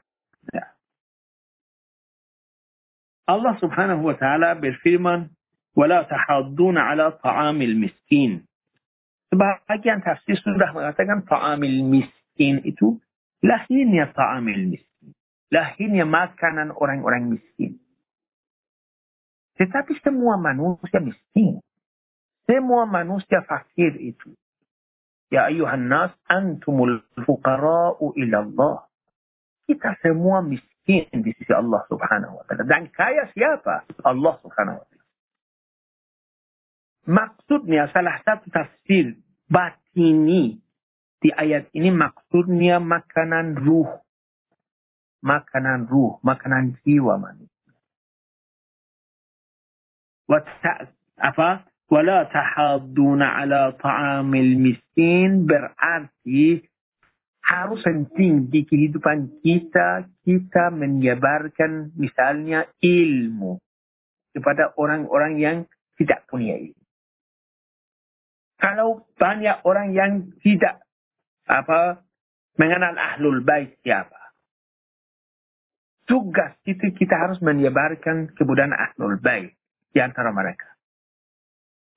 Allah Subhanahu wa taala berfirman wala tahadduna ala ta'amil miskin sebagian tafsir sudah mengatakan ta'amil miskin itu lahirnya ta'amil miskin lahirnya makanan orang-orang miskin. Tetapi semua manusia miskin. Semua manusia fakir itu. Ya ayuhan nas antumul fuqara'u ilallah. Kita semua miskin di sisi Allah subhanahu wa ta'ala. Dan kaya siapa? Allah subhanahu wa ta'ala. Maksudnya salah satu tafsir batini di ayat ini maksudnya makanan ruh makanan ruh, makanan jiwa manusia. Apa? Wala tahadduna ala ta'amil miskin berarti harus penting di kehidupan kita, kita menyebarkan misalnya ilmu kepada orang-orang yang tidak punya ilmu. Kalau banyak orang yang tidak apa mengenal ahlul bait siapa, tugas itu kita harus menyebarkan kebudayaan ahlul bait di antara mereka.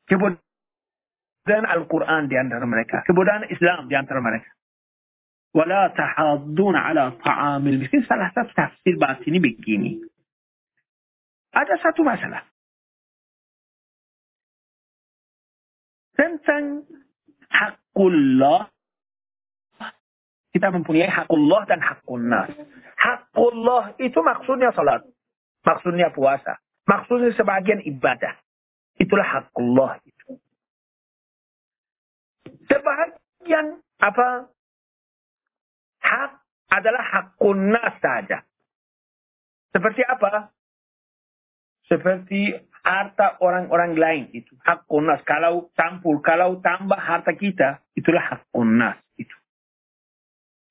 Kebudayaan Al-Quran di antara mereka. Kebudayaan Islam di antara mereka. Wala tahadduna ala ta'amil miskin. Salah satu tafsir bahas ini begini. Ada satu masalah. Tentang hakullah kita mempunyai hakullah dan hakun nas. Hakullah itu maksudnya salat. Maksudnya puasa. Maksudnya sebagian ibadah. Itulah hakullah itu. Sebagian apa? Hak adalah hakun nas saja. Seperti apa? Seperti harta orang-orang lain itu. Hakun nas. Kalau campur, kalau tambah harta kita, itulah hakun nas itu.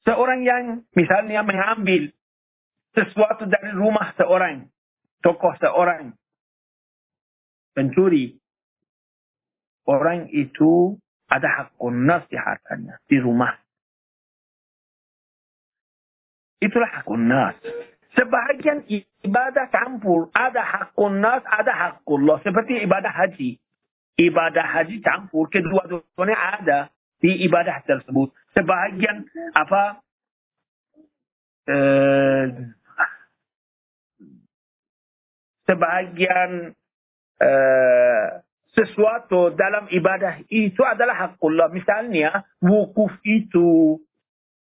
Seorang yang misalnya mengambil sesuatu dari rumah seorang, tokoh seorang, pencuri, orang itu ada hak nas di hartanya, di rumah. Itulah hak nas. Sebahagian ibadah campur, ada hak nas, ada hakullah. Seperti ibadah haji. Ibadah haji campur, kedua-duanya ada di ibadah tersebut sebahagian apa eh, sebahagian eh, sesuatu dalam ibadah itu adalah hakullah. Misalnya wukuf itu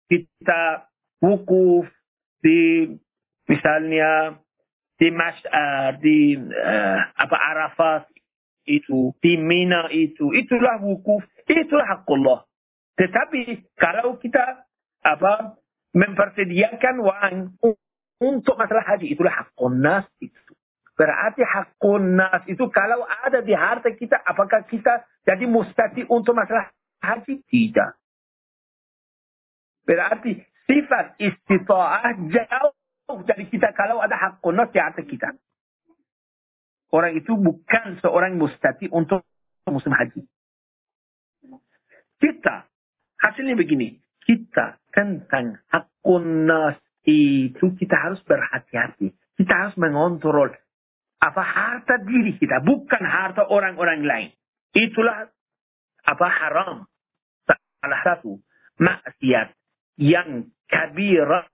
kita wukuf di misalnya di Mas'ar, di uh, apa Arafat itu, di Mina itu, itulah wukuf, itulah hakullah. Tetapi kalau kita apa mempersediakan uang untuk masalah haji itulah hakun nas itu. Berarti hakun nas itu kalau ada di harta kita apakah kita jadi mustati untuk masalah haji? Tidak. Berarti sifat istita'ah jauh dari kita kalau ada hakun nas di harta kita. Orang itu bukan seorang mustati untuk musim haji. Kita Hasilnya begini, kita tentang hakun nas itu kita harus berhati-hati. Kita harus mengontrol apa harta diri kita, bukan harta orang-orang lain. Itulah apa haram. Salah satu maksiat yang kabirah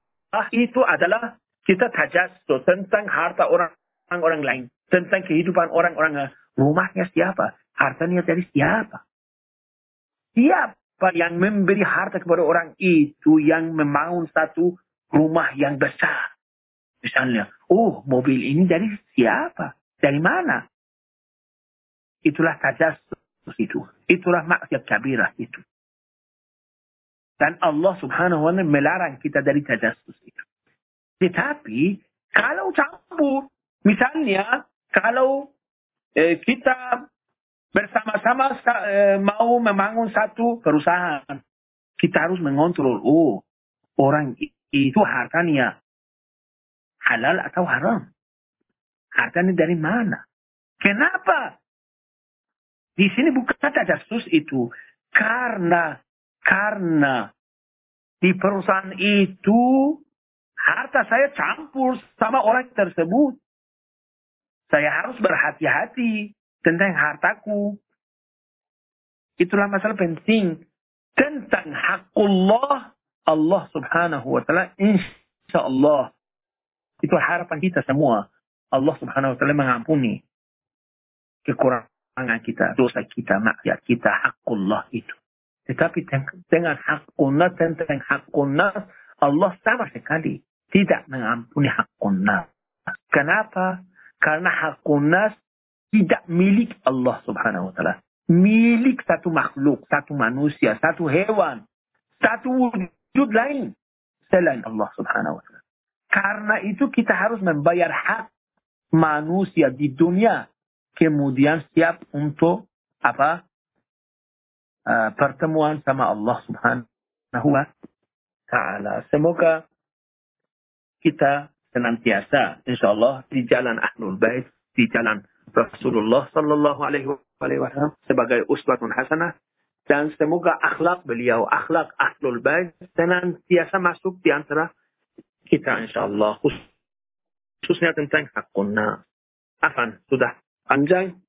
itu adalah kita tajassus tentang harta orang-orang lain, tentang kehidupan orang-orang rumahnya siapa, hartanya dari siapa. Siapa yang memberi harta kepada orang itu yang membangun satu rumah yang besar. Misalnya, oh mobil ini dari siapa? Dari mana? Itulah tajassus itu. Itulah maksiat kabirah itu. Dan Allah subhanahu wa ta'ala melarang kita dari tajassus itu. Tetapi, kalau campur, misalnya, kalau eh, kita bersama-sama eh, mau membangun satu perusahaan, kita harus mengontrol, oh, orang itu hartanya halal atau haram. Hartanya dari mana? Kenapa? Di sini bukan tajassus itu. Karena karena di perusahaan itu harta saya campur sama orang tersebut. Saya harus berhati-hati tentang hartaku. Itulah masalah penting. Tentang hakullah Allah subhanahu wa ta'ala insya Allah. Itu harapan kita semua. Allah subhanahu wa ta'ala mengampuni kekurangan kita, dosa kita, maksiat kita, hakullah itu. Tetapi dengan hakunnas tentang hakunnas Allah sama sekali tidak mengampuni hakunnas. Kenapa? Karena hakunnas tidak milik Allah subhanahu wa ta'ala. Milik satu makhluk, satu manusia, satu hewan, satu wujud lain selain Allah subhanahu wa ta'ala. Karena itu kita harus membayar hak manusia di dunia. Kemudian siap untuk apa? Uh, pertemuan sama Allah Subhanahu wa taala. Semoga kita senantiasa insyaallah di jalan Ahlul Bait, di jalan Rasulullah sallallahu alaihi wasallam sebagai uswatun hasanah dan semoga akhlak beliau, akhlak Ahlul Bait senantiasa masuk di antara kita insyaallah khususnya tentang hakuna. Afan, sudah panjang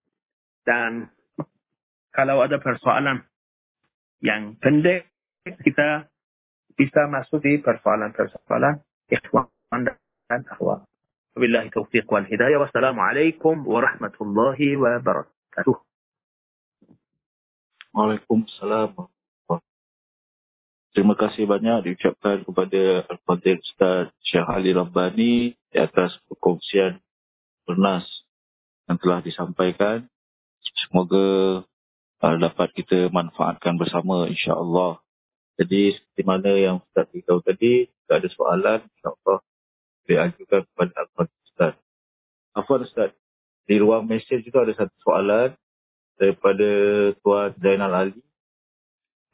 dan kalau ada persoalan yang pendek kita bisa masuk di persoalan-persoalan ikhwan dan akhwat. Wabillahi taufiq wal hidayah. Wassalamualaikum warahmatullahi wabarakatuh. Waalaikumsalam. Terima kasih banyak diucapkan kepada Al-Fadhil Ustaz Syekh Ali Rabbani di atas perkongsian bernas yang telah disampaikan. Semoga uh, dapat kita manfaatkan bersama insya-Allah. Jadi seperti mana yang Ustaz beritahu tadi, jika ada soalan insya-Allah boleh ajukan kepada Afan Ustaz. Afan Ustaz, di ruang mesej itu ada satu soalan daripada Tuan Zainal Ali.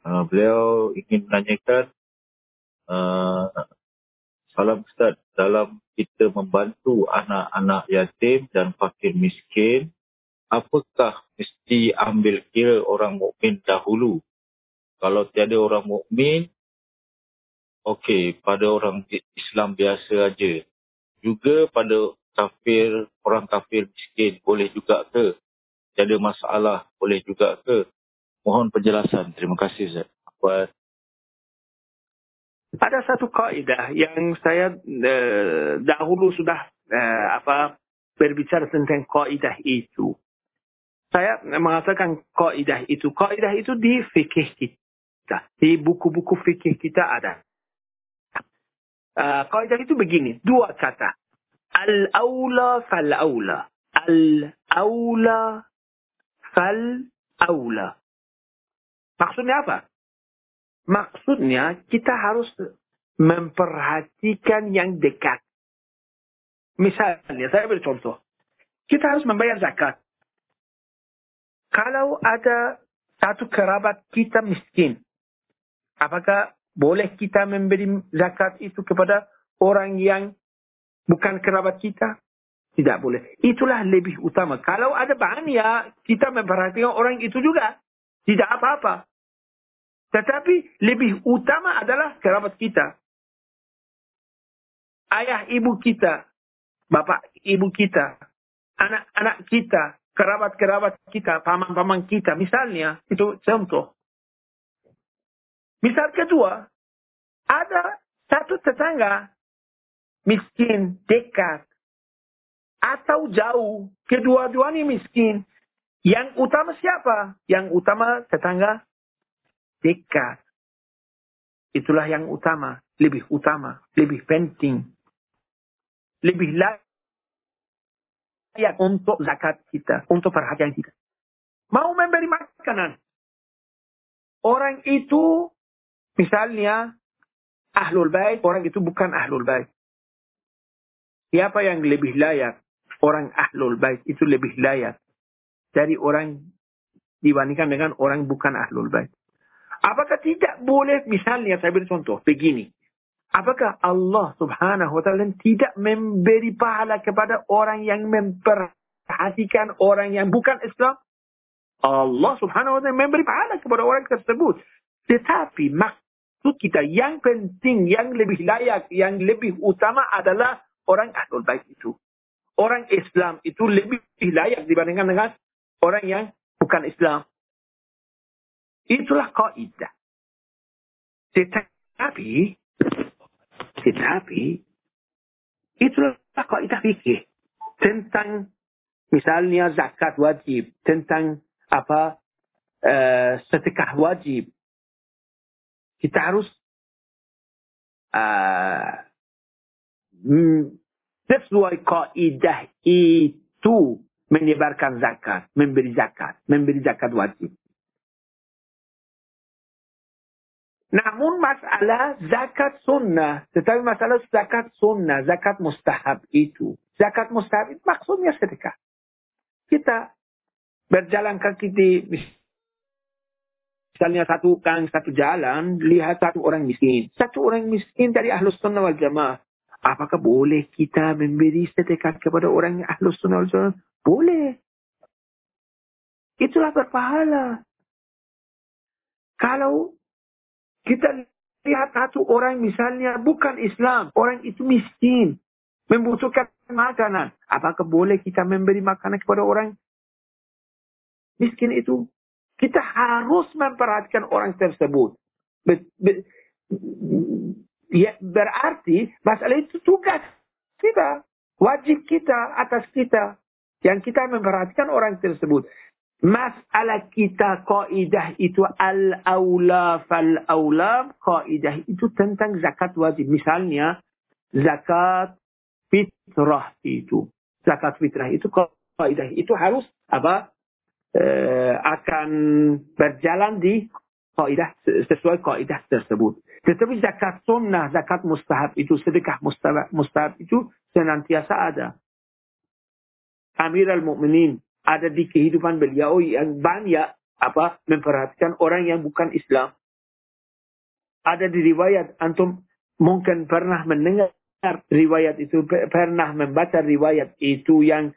Uh, beliau ingin menanyakan uh, Salam Ustaz, dalam kita membantu anak-anak yatim dan fakir miskin, apakah mesti ambil kira orang mukmin dahulu? Kalau tiada orang mukmin, okey, pada orang Islam biasa aja. Juga pada kafir, orang kafir miskin boleh juga ke? Tiada masalah boleh juga ke? Mohon penjelasan. Terima kasih Zat. Apa ada satu kaidah yang saya uh, dahulu sudah uh, apa berbicara tentang kaidah itu saya mengatakan kaidah itu. Kaidah itu di fikih kita. Di buku-buku fikih kita ada. Uh, kaidah itu begini. Dua kata. Al-awla fal-awla. Al-awla fal-awla. Maksudnya apa? Maksudnya kita harus memperhatikan yang dekat. Misalnya, saya beri contoh. Kita harus membayar zakat kalau ada satu kerabat kita miskin, apakah boleh kita memberi zakat itu kepada orang yang bukan kerabat kita? Tidak boleh. Itulah lebih utama. Kalau ada banyak, kita memperhatikan orang itu juga. Tidak apa-apa. Tetapi lebih utama adalah kerabat kita. Ayah ibu kita, bapak ibu kita, anak-anak kita, kerabat-kerabat kita, paman-paman kita. Misalnya, itu contoh. Misal kedua, ada satu tetangga miskin dekat atau jauh, kedua-duanya miskin. Yang utama siapa? Yang utama tetangga dekat. Itulah yang utama, lebih utama, lebih penting. Lebih layak untuk zakat kita, untuk perhatian kita. Mau memberi makanan. Orang itu, misalnya, ahlul bait, orang itu bukan ahlul bait. Siapa yang lebih layak? Orang ahlul bait itu lebih layak dari orang dibandingkan dengan orang bukan ahlul bait. Apakah tidak boleh, misalnya saya beri contoh, begini. Apakah Allah subhanahu wa ta'ala tidak memberi pahala kepada orang yang memperhatikan orang yang bukan Islam? Allah subhanahu wa ta'ala memberi pahala kepada orang tersebut. Tetapi maksud kita yang penting, yang lebih layak, yang lebih utama adalah orang ahlul bait itu. Orang Islam itu lebih layak dibandingkan dengan orang yang bukan Islam. Itulah kaidah. Tetapi, tetapi, itulah kaidah fikih. Tentang misalnya zakat wajib, tentang apa uh, sedekah wajib. Kita harus uh, sesuai kaidah itu menyebarkan zakat, memberi zakat, memberi zakat wajib. Namun masalah zakat sunnah. Tetapi masalah zakat sunnah, zakat mustahab itu. Zakat mustahab itu maksudnya sedekah. Kita berjalan kaki di misalnya satu kang satu jalan, lihat satu orang miskin. Satu orang miskin dari ahlus sunnah wal jamaah. Apakah boleh kita memberi sedekah kepada orang yang ahlus sunnah wal jamaah? Boleh. Itulah berpahala. Kalau kita lihat satu orang misalnya bukan Islam. Orang itu miskin. Membutuhkan makanan. Apakah boleh kita memberi makanan kepada orang miskin itu? Kita harus memperhatikan orang tersebut. Ya, berarti masalah itu tugas kita. Wajib kita atas kita. Yang kita memperhatikan orang tersebut. Masalah kita kaidah itu al-aula fal-aula. Kaidah itu tentang zakat wajib. Misalnya, zakat fitrah itu. Zakat fitrah itu kaidah itu harus apa? E, akan berjalan di kaidah sesuai kaidah tersebut. Tetapi zakat sunnah, zakat mustahab itu, sedekah mustahab, mustahab itu senantiasa ada. Amir al-Mu'minin ada di kehidupan beliau yang banyak apa memperhatikan orang yang bukan Islam. Ada di riwayat antum mungkin pernah mendengar riwayat itu pernah membaca riwayat itu yang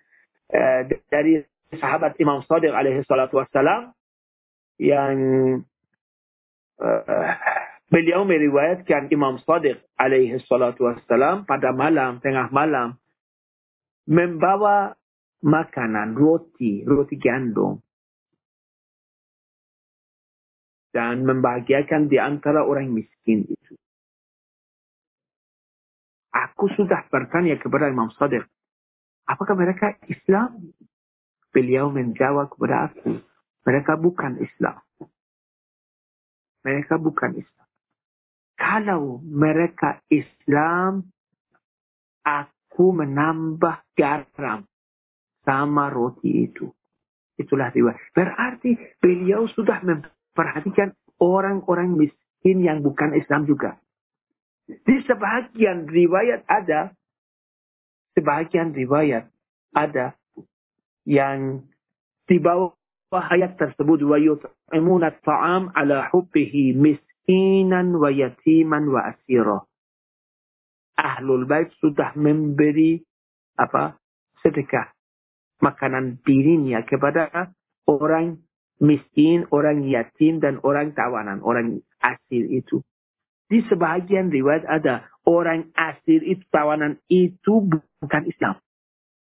uh, dari sahabat Imam Sadiq alaihi salatu wassalam yang uh, beliau meriwayatkan Imam Sadiq alaihi salatu wassalam pada malam tengah malam membawa makanan, roti, roti gandum. Dan membahagiakan di antara orang miskin itu. Aku sudah bertanya kepada Imam Sadiq, apakah mereka Islam? Beliau menjawab kepada aku, mereka bukan Islam. Mereka bukan Islam. Kalau mereka Islam, aku menambah garam sama roti itu. Itulah riwayat. Berarti beliau sudah memperhatikan orang-orang miskin yang bukan Islam juga. Di sebagian riwayat ada, sebagian riwayat ada yang di bawah ayat tersebut wa yut'imuna ta'am ala hubbihi miskinan wa yatiman wa asira. Ahlul bait sudah memberi apa? sedekah makanan dirinya kepada orang miskin, orang yatim, dan orang tawanan, orang asir itu. Di sebagian riwayat ada orang asir itu, tawanan itu bukan Islam.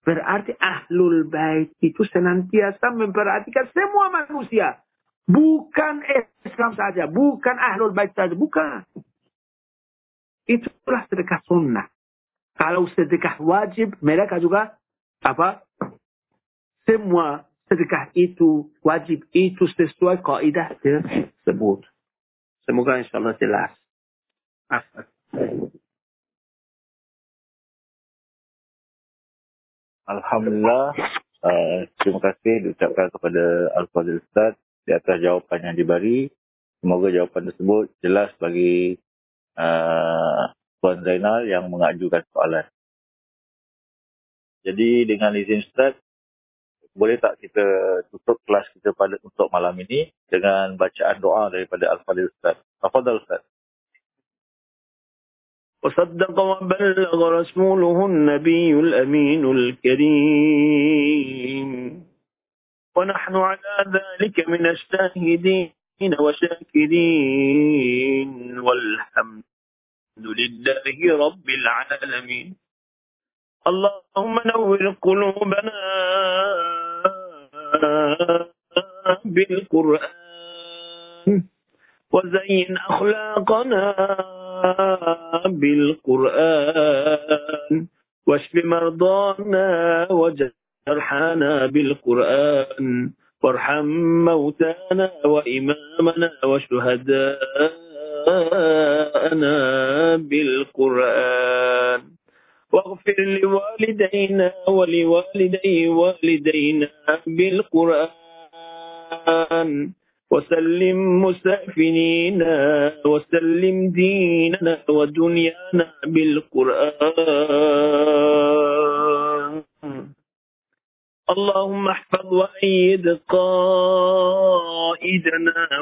Berarti ahlul bait itu senantiasa memperhatikan semua manusia. Bukan Islam saja, bukan ahlul bait saja, bukan. Itulah sedekah sunnah. Kalau sedekah wajib, mereka juga apa semua sedekah itu, wajib itu sesuai kaidah tersebut. Semoga insyaAllah jelas. Alhamdulillah, uh, terima kasih diucapkan kepada Al-Fadhil Ustaz di atas jawapan yang diberi. Semoga jawapan tersebut jelas bagi uh, Tuan Zainal yang mengajukan soalan. Jadi dengan izin Ustaz, boleh tak kita tutup kelas kita pada untuk malam ini dengan bacaan doa daripada Al-Fadhil Ustaz. Al-Fadhil Ustaz. وصدق وبلغ رسوله النبي الأمين الكريم. ونحن على ذلك من الشاهدين وشاكرين. والحمد لله رب العالمين. اللهم نور قلوبنا بالقرآن. وزين أخلاقنا بالقرآن واشف مرضانا وجرحانا بالقرآن وارحم موتانا وإمامنا وشهداءنا بالقرآن. واغفر لوالدينا ولوالدي والدينا بالقرآن. وسلم مسافنينا وسلم ديننا ودنيانا بالقرآن. اللهم احفظ وأيد قائدنا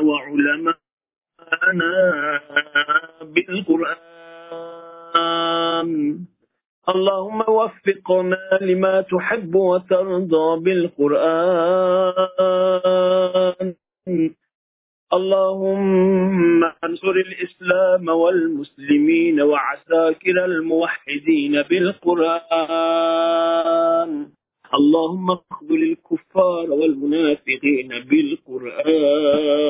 وعلماءنا بالقرآن. اللهم وفقنا لما تحب وترضى بالقرآن. اللهم انصر الإسلام والمسلمين وعساكر الموحدين بالقرآن. اللهم اخذل الكفار والمنافقين بالقرآن.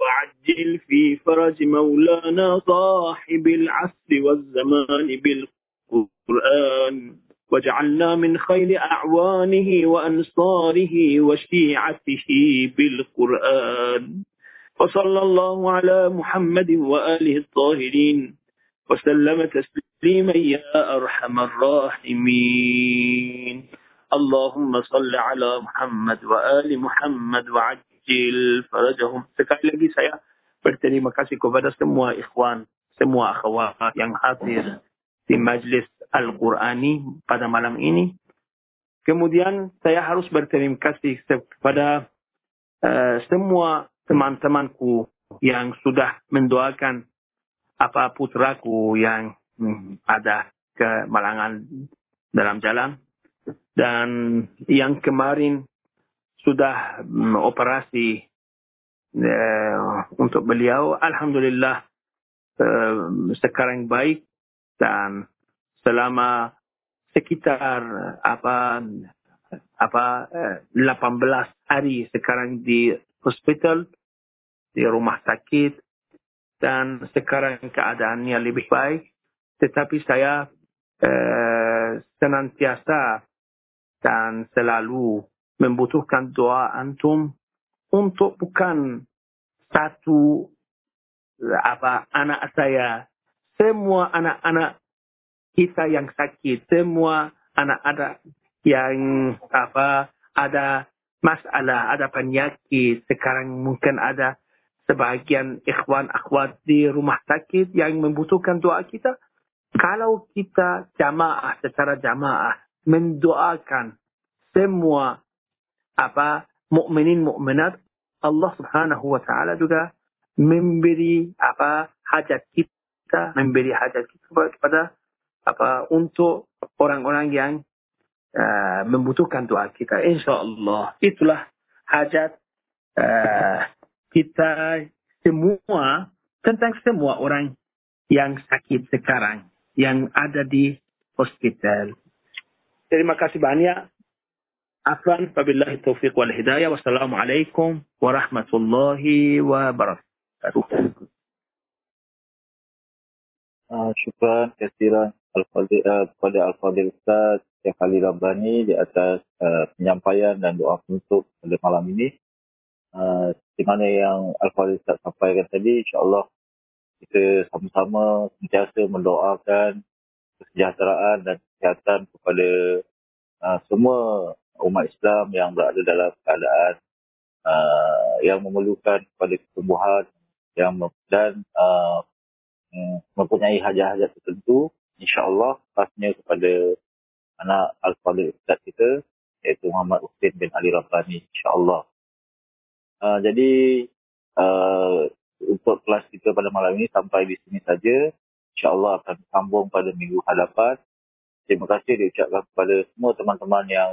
وعجل في فرج مولانا صاحب العصر والزمان بالقرآن. واجعلنا من خير أعوانه وأنصاره وشيعته بالقرآن. وصلى الله على محمد وآله الطاهرين. وسلم تسليما يا أرحم الراحمين. اللهم صل على محمد وآل محمد وعجل فرجهم. Sekali lagi saya berterima kasih kepada semua ikhwan semua akhwat di majlis Al-Qurani pada malam ini. Kemudian saya harus berterima kasih kepada uh, semua teman-temanku yang sudah mendoakan apa putraku yang hmm, ada kemalangan dalam jalan. Dan yang kemarin sudah um, operasi uh, untuk beliau. Alhamdulillah uh, sekarang baik dan selama sekitar apa apa 18 hari sekarang di hospital di rumah sakit dan sekarang keadaannya lebih baik tetapi saya eh, senantiasa dan selalu membutuhkan doa antum untuk bukan satu apa anak saya semua anak-anak kita yang sakit, semua anak-anak yang apa ada masalah, ada penyakit, sekarang mungkin ada sebahagian ikhwan akhwat di rumah sakit yang membutuhkan doa kita. Kalau kita jamaah secara jamaah mendoakan semua apa mukminin mukminat, Allah Subhanahu wa taala juga memberi apa hajat kita kita memberi hajat kita kepada apa untuk orang-orang yang uh, membutuhkan doa kita. Insya Allah itulah hajat uh, kita semua tentang semua orang yang sakit sekarang yang ada di hospital. Terima kasih banyak. Afwan, wabillahi taufiq wal hidayah. Wassalamualaikum warahmatullahi wabarakatuh. Syukran kesiran Al-Fadil, uh, kepada Al-Fadil Ustaz Syekh Ali Rabbani di atas uh, penyampaian dan doa penutup pada malam ini. uh, di mana yang Al-Fadhil Ustaz sampaikan tadi, insyaAllah kita sama-sama sentiasa mendoakan kesejahteraan dan kesihatan kepada uh, semua umat Islam yang berada dalam keadaan uh, yang memerlukan kepada kesembuhan yang dan uh, mempunyai hajat-hajat tertentu insyaAllah khasnya kepada anak Al-Fadhil Ustaz kita iaitu Muhammad Hussein bin Ali Rabbani insyaAllah. Uh, jadi uh, untuk kelas kita pada malam ini sampai di sini saja. insyaAllah akan sambung pada minggu hadapan. Terima kasih diucapkan kepada semua teman-teman yang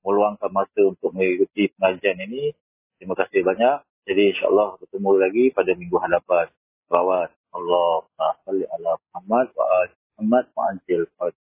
meluangkan masa untuk mengikuti pengajian ini. Terima kasih banyak. Jadi insyaAllah bertemu lagi pada minggu hadapan Rawat Allah Muhammad wa Muhammad wa